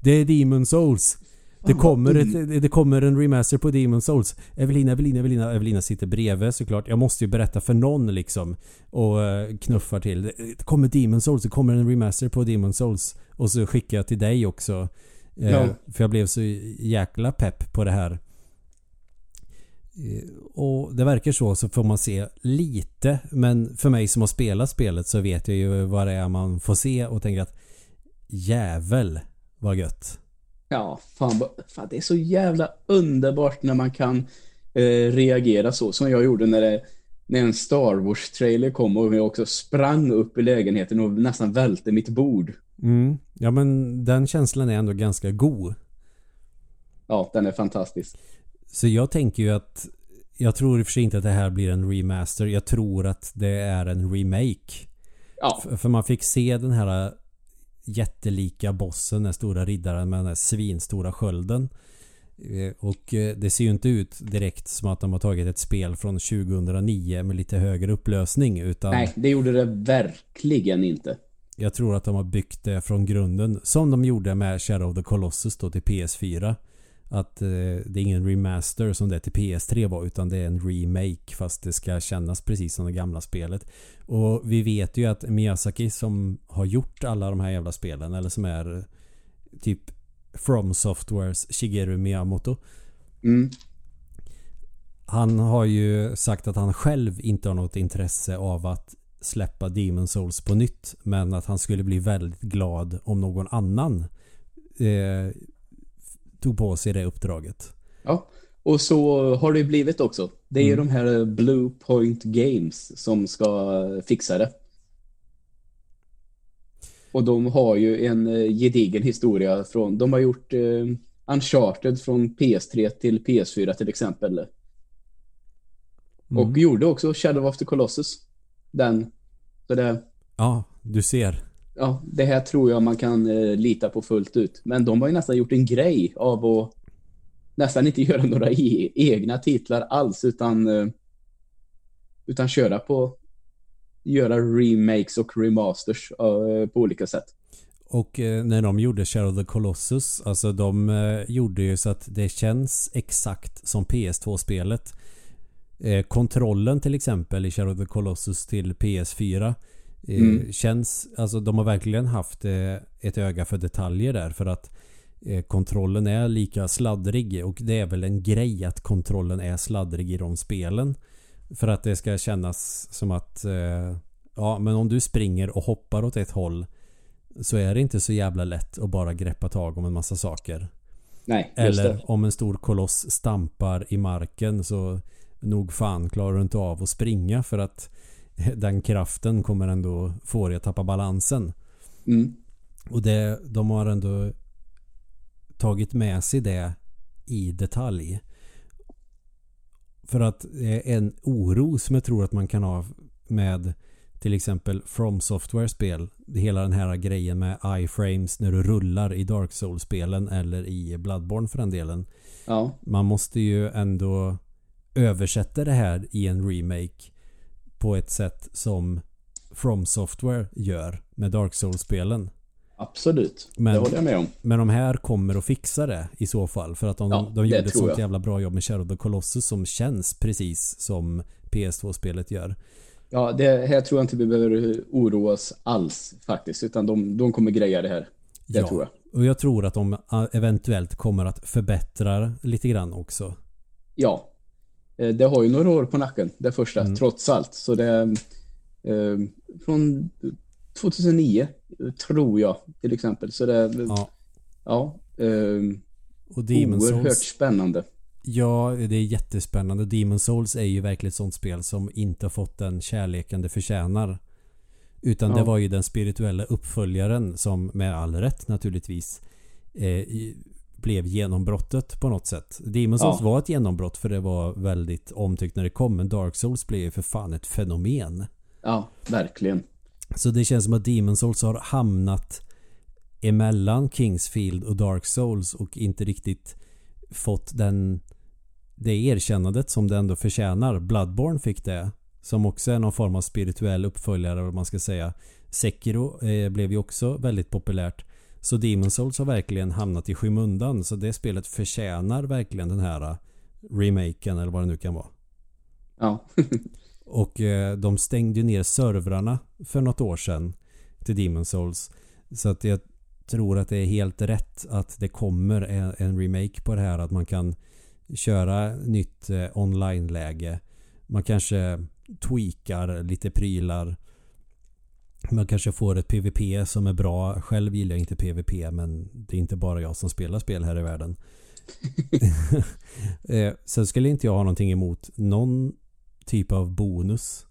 Det är Demon Souls det kommer, ett, det kommer en remaster på Demon Souls. Evelina, Evelina, Evelina. Evelina sitter bredvid såklart. Jag måste ju berätta för någon liksom. Och eh, knuffar till. Det kommer Demon Souls. Det kommer en remaster på Demon Souls. Och så skickar jag till dig också. Eh, ja. För jag blev så jäkla pepp på det här. Eh, och det verkar så så får man se lite. Men för mig som har spelat spelet så vet jag ju vad det är man får se och tänker att jävel vad gött. Ja, fan, fan, det är så jävla underbart när man kan eh, reagera så som jag gjorde när, det, när en Star Wars-trailer kom och jag också sprang upp i lägenheten och nästan välte mitt bord. Mm. Ja, men den känslan är ändå ganska god. Ja, den är fantastisk. Så jag tänker ju att jag tror i och för sig inte att det här blir en remaster. Jag tror att det är en remake. Ja. För man fick se den här jättelika bossen, den stora riddaren med den här svinstora skölden. Eh, och eh, det ser ju inte ut direkt som att de har tagit ett spel från 2009 med lite högre upplösning utan... Nej, det gjorde det verkligen inte. Jag tror att de har byggt det från grunden som de gjorde med Shadow of the Colossus då till PS4. Att eh, det är ingen remaster som det till PS3 var utan det är en remake fast det ska kännas precis som det gamla spelet. Och vi vet ju att Miyazaki som har gjort alla de här jävla spelen eller som är typ From Softwares Shigeru Miyamoto. Mm. Han har ju sagt att han själv inte har något intresse av att släppa Demon Souls på nytt. Men att han skulle bli väldigt glad om någon annan eh, tog på sig det uppdraget. Ja, och så har det blivit också. Det är mm. de här Blue Point Games som ska fixa det. Och de har ju en eh, gedigen historia från, de har gjort eh, Uncharted från PS3 till PS4 till exempel. Mm. Och gjorde också Shadow of the Colossus. Den. Så det... Ja, du ser. Ja, det här tror jag man kan eh, lita på fullt ut. Men de har ju nästan gjort en grej av att nästan inte göra några e egna titlar alls utan eh, utan köra på göra remakes och remasters uh, på olika sätt. Och eh, när de gjorde Shadow of the Colossus, alltså de eh, gjorde ju så att det känns exakt som PS2-spelet. Eh, kontrollen till exempel i Shadow of the Colossus till PS4 eh, mm. känns, alltså de har verkligen haft eh, ett öga för detaljer där för att eh, kontrollen är lika sladdrig och det är väl en grej att kontrollen är sladdrig i de spelen. För att det ska kännas som att ja men om du springer och hoppar åt ett håll så är det inte så jävla lätt att bara greppa tag om en massa saker. Nej, Eller om en stor koloss stampar i marken så nog fan klarar du inte av att springa för att den kraften kommer ändå få dig att tappa balansen. Mm. Och det, de har ändå tagit med sig det i detalj. För att en oro som jag tror att man kan ha med till exempel From Software-spel. Hela den här grejen med iframes när du rullar i Dark Souls-spelen eller i Bloodborne för den delen. Ja. Man måste ju ändå översätta det här i en remake på ett sätt som From Software gör med Dark Souls-spelen. Absolut, men, det håller jag med om. Men de här kommer att fixa det i så fall. För att de, ja, de gjorde ett sånt jävla bra jobb med Shadow of the Colossus som känns precis som PS2-spelet gör. Ja, det här tror jag inte vi behöver oroa oss alls faktiskt. Utan de, de kommer greja det här. Det ja, tror jag. Och jag tror att de eventuellt kommer att förbättra lite grann också. Ja. Eh, det har ju några år på nacken, det första, mm. trots allt. Så det eh, från 2009 tror jag till exempel. Så det ja, ja eh, och Demon's oerhört Souls. spännande. Ja, det är jättespännande. Demon Souls är ju verkligen ett sånt spel som inte har fått den kärleken det förtjänar. Utan ja. det var ju den spirituella uppföljaren som med all rätt naturligtvis eh, blev genombrottet på något sätt. Demon Souls ja. var ett genombrott för det var väldigt omtyckt när det kom. Men Dark Souls blev ju för fan ett fenomen. Ja, verkligen. Så det känns som att Demon Souls har hamnat emellan Kingsfield och Dark Souls och inte riktigt fått den det erkännandet som det ändå förtjänar. Bloodborne fick det. Som också är någon form av spirituell uppföljare vad man ska säga. Sekiro eh, blev ju också väldigt populärt. Så Demon Souls har verkligen hamnat i skymundan. Så det spelet förtjänar verkligen den här eh, remaken eller vad det nu kan vara. Ja. och eh, de stängde ju ner servrarna för något år sedan till Demon Souls. Så att jag tror att det är helt rätt att det kommer en, en remake på det här. Att man kan köra nytt eh, online-läge. Man kanske tweakar lite prylar. Man kanske får ett PVP som är bra. Själv gillar jag inte PVP men det är inte bara jag som spelar spel här i världen. eh, sen skulle inte jag ha någonting emot någon typ av bonus.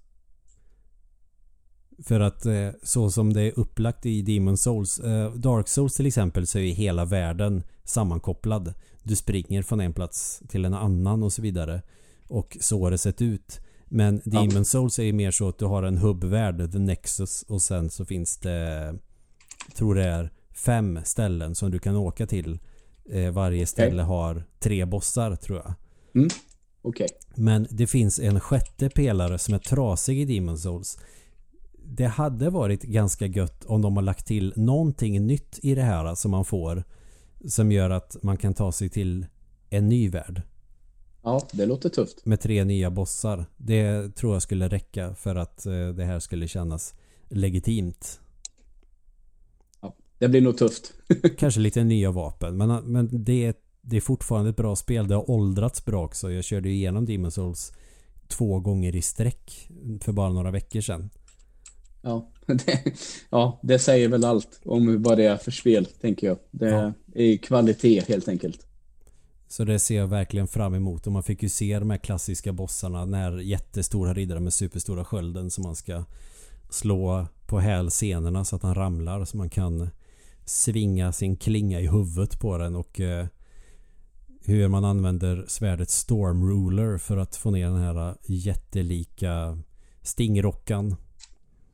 För att eh, så som det är upplagt i Demon Souls, eh, Dark Souls till exempel så är hela världen sammankopplad. Du springer från en plats till en annan och så vidare. Och så har det sett ut. Men Demon ja. Souls är ju mer så att du har en hubbvärld, The Nexus och sen så finns det tror det är fem ställen som du kan åka till. Eh, varje ställe okay. har tre bossar tror jag. Mm. Okay. Men det finns en sjätte pelare som är trasig i Demon Souls. Det hade varit ganska gött om de har lagt till någonting nytt i det här som man får som gör att man kan ta sig till en ny värld. Ja, det låter tufft. Med tre nya bossar. Det tror jag skulle räcka för att eh, det här skulle kännas legitimt. Ja, det blir nog tufft. Kanske lite nya vapen. Men, men det, är, det är fortfarande ett bra spel. Det har åldrats bra också. Jag körde igenom Demon's Souls två gånger i sträck för bara några veckor sedan. Ja, det, ja, det säger väl allt om vad det är för spel, tänker jag. Det ja. är kvalitet helt enkelt. Så det ser jag verkligen fram emot. Och man fick ju se de här klassiska bossarna när jättestora riddare med superstora skölden som man ska slå på hälsenorna så att han ramlar så man kan svinga sin klinga i huvudet på den och eh, hur man använder svärdet Storm Ruler för att få ner den här jättelika stingrockan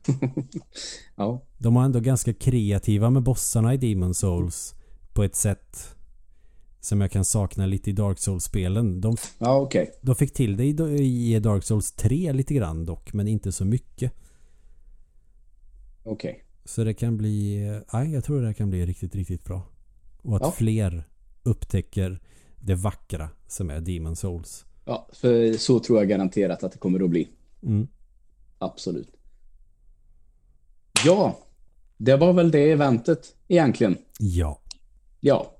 ja. De var ändå ganska kreativa med bossarna i Demon Souls på ett sätt som jag kan sakna lite i Dark Souls-spelen. De, Ja, okej. de fick till det i, i Dark Souls 3 lite grann dock, men inte så mycket. Okej. Så det kan bli... Nej, jag tror det kan bli riktigt, riktigt bra. Och att Ja. fler upptäcker det vackra som är Demon Souls. Ja, för så tror jag garanterat att det kommer att bli. Mm. Absolut. Ja, det var väl det eventet egentligen. Ja. Ja.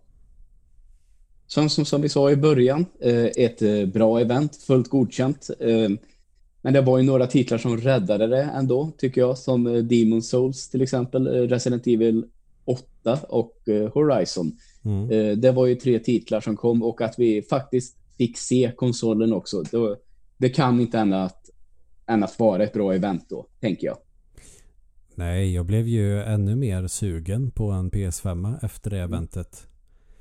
Som, som, som vi sa i början, eh, ett eh, bra event, fullt godkänt. Eh, men det var ju några titlar som räddade det ändå, tycker jag, som Demon Souls till exempel, Resident Evil 8 och Horizon. Mm. Det var ju tre titlar som kom och att vi faktiskt fick se konsolen också. Det, det kan inte annat än att vara ett bra event då, tänker jag. Nej, jag blev ju ännu mer sugen på en PS5 efter det eventet.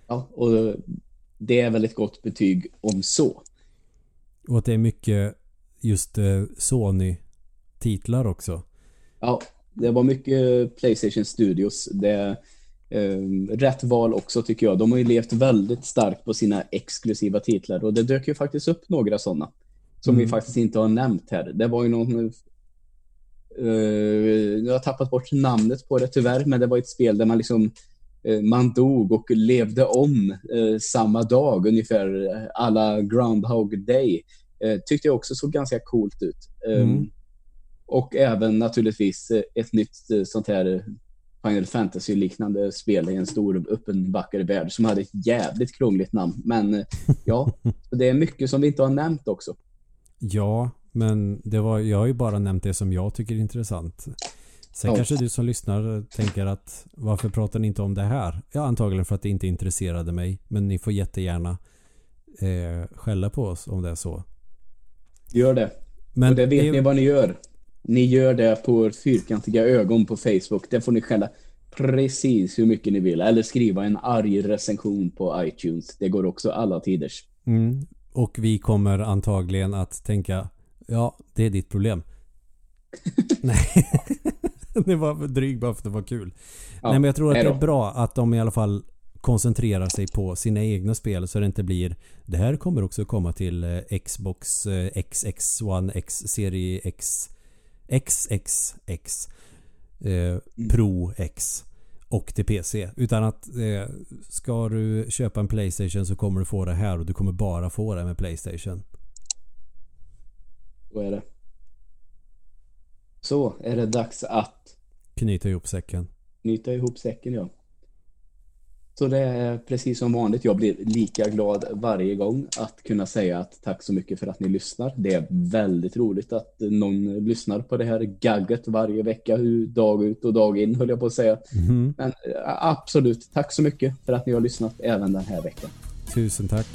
Ja, och det är väl ett gott betyg om så. Och att det är mycket just eh, Sony-titlar också. Ja, det var mycket Playstation Studios. Det eh, rätt val också tycker jag. De har ju levt väldigt starkt på sina exklusiva titlar och det dök ju faktiskt upp några sådana. Som Mm. vi faktiskt inte har nämnt här. Det var ju någon... Uh, jag har tappat bort namnet på det tyvärr, men det var ett spel där man liksom man dog och levde om eh, samma dag ungefär eh, alla Groundhog Day. Eh, tyckte jag också såg ganska coolt ut. Eh, Mm. Och även naturligtvis eh, ett nytt eh, sånt här eh, Final Fantasy-liknande spel i en stor öppen vacker värld som hade ett jävligt krångligt namn. Men eh, ja, det är mycket som vi inte har nämnt också. Ja, men det var, jag har ju bara nämnt det som jag tycker är intressant. Sen kanske du som lyssnar tänker att varför pratar ni inte om det här? Ja, antagligen för att det inte intresserade mig. Men ni får jättegärna eh, skälla på oss om det är så. Gör det. Men och det vet det- ni vad ni gör. Ni gör det på fyrkantiga ögon på Facebook. Det får ni skälla precis hur mycket ni vill. Eller skriva en arg recension på iTunes. Det går också alla tiders. Mm. Och vi kommer antagligen att tänka Ja, det är ditt problem. Nej. det var dryg bara för att det var kul. Ja, Nej men jag tror att det är bra att de i alla fall koncentrerar sig på sina egna spel så det inte blir Det här kommer också komma till eh, Xbox eh, XX One X serie X XXX eh, Pro X och till PC. Utan att eh, ska du köpa en Playstation så kommer du få det här och du kommer bara få det med Playstation. Så är det. Så är det dags att Knyta ihop säcken. knyta ihop säcken, ja. Så det är precis som vanligt. Jag blir lika glad varje gång att kunna säga att tack så mycket för att ni lyssnar. Det är väldigt roligt att någon lyssnar på det här gagget varje vecka, dag ut och dag in höll jag på att säga. Mhm. Men absolut, tack så mycket för att ni har lyssnat även den här veckan. Tusen tack.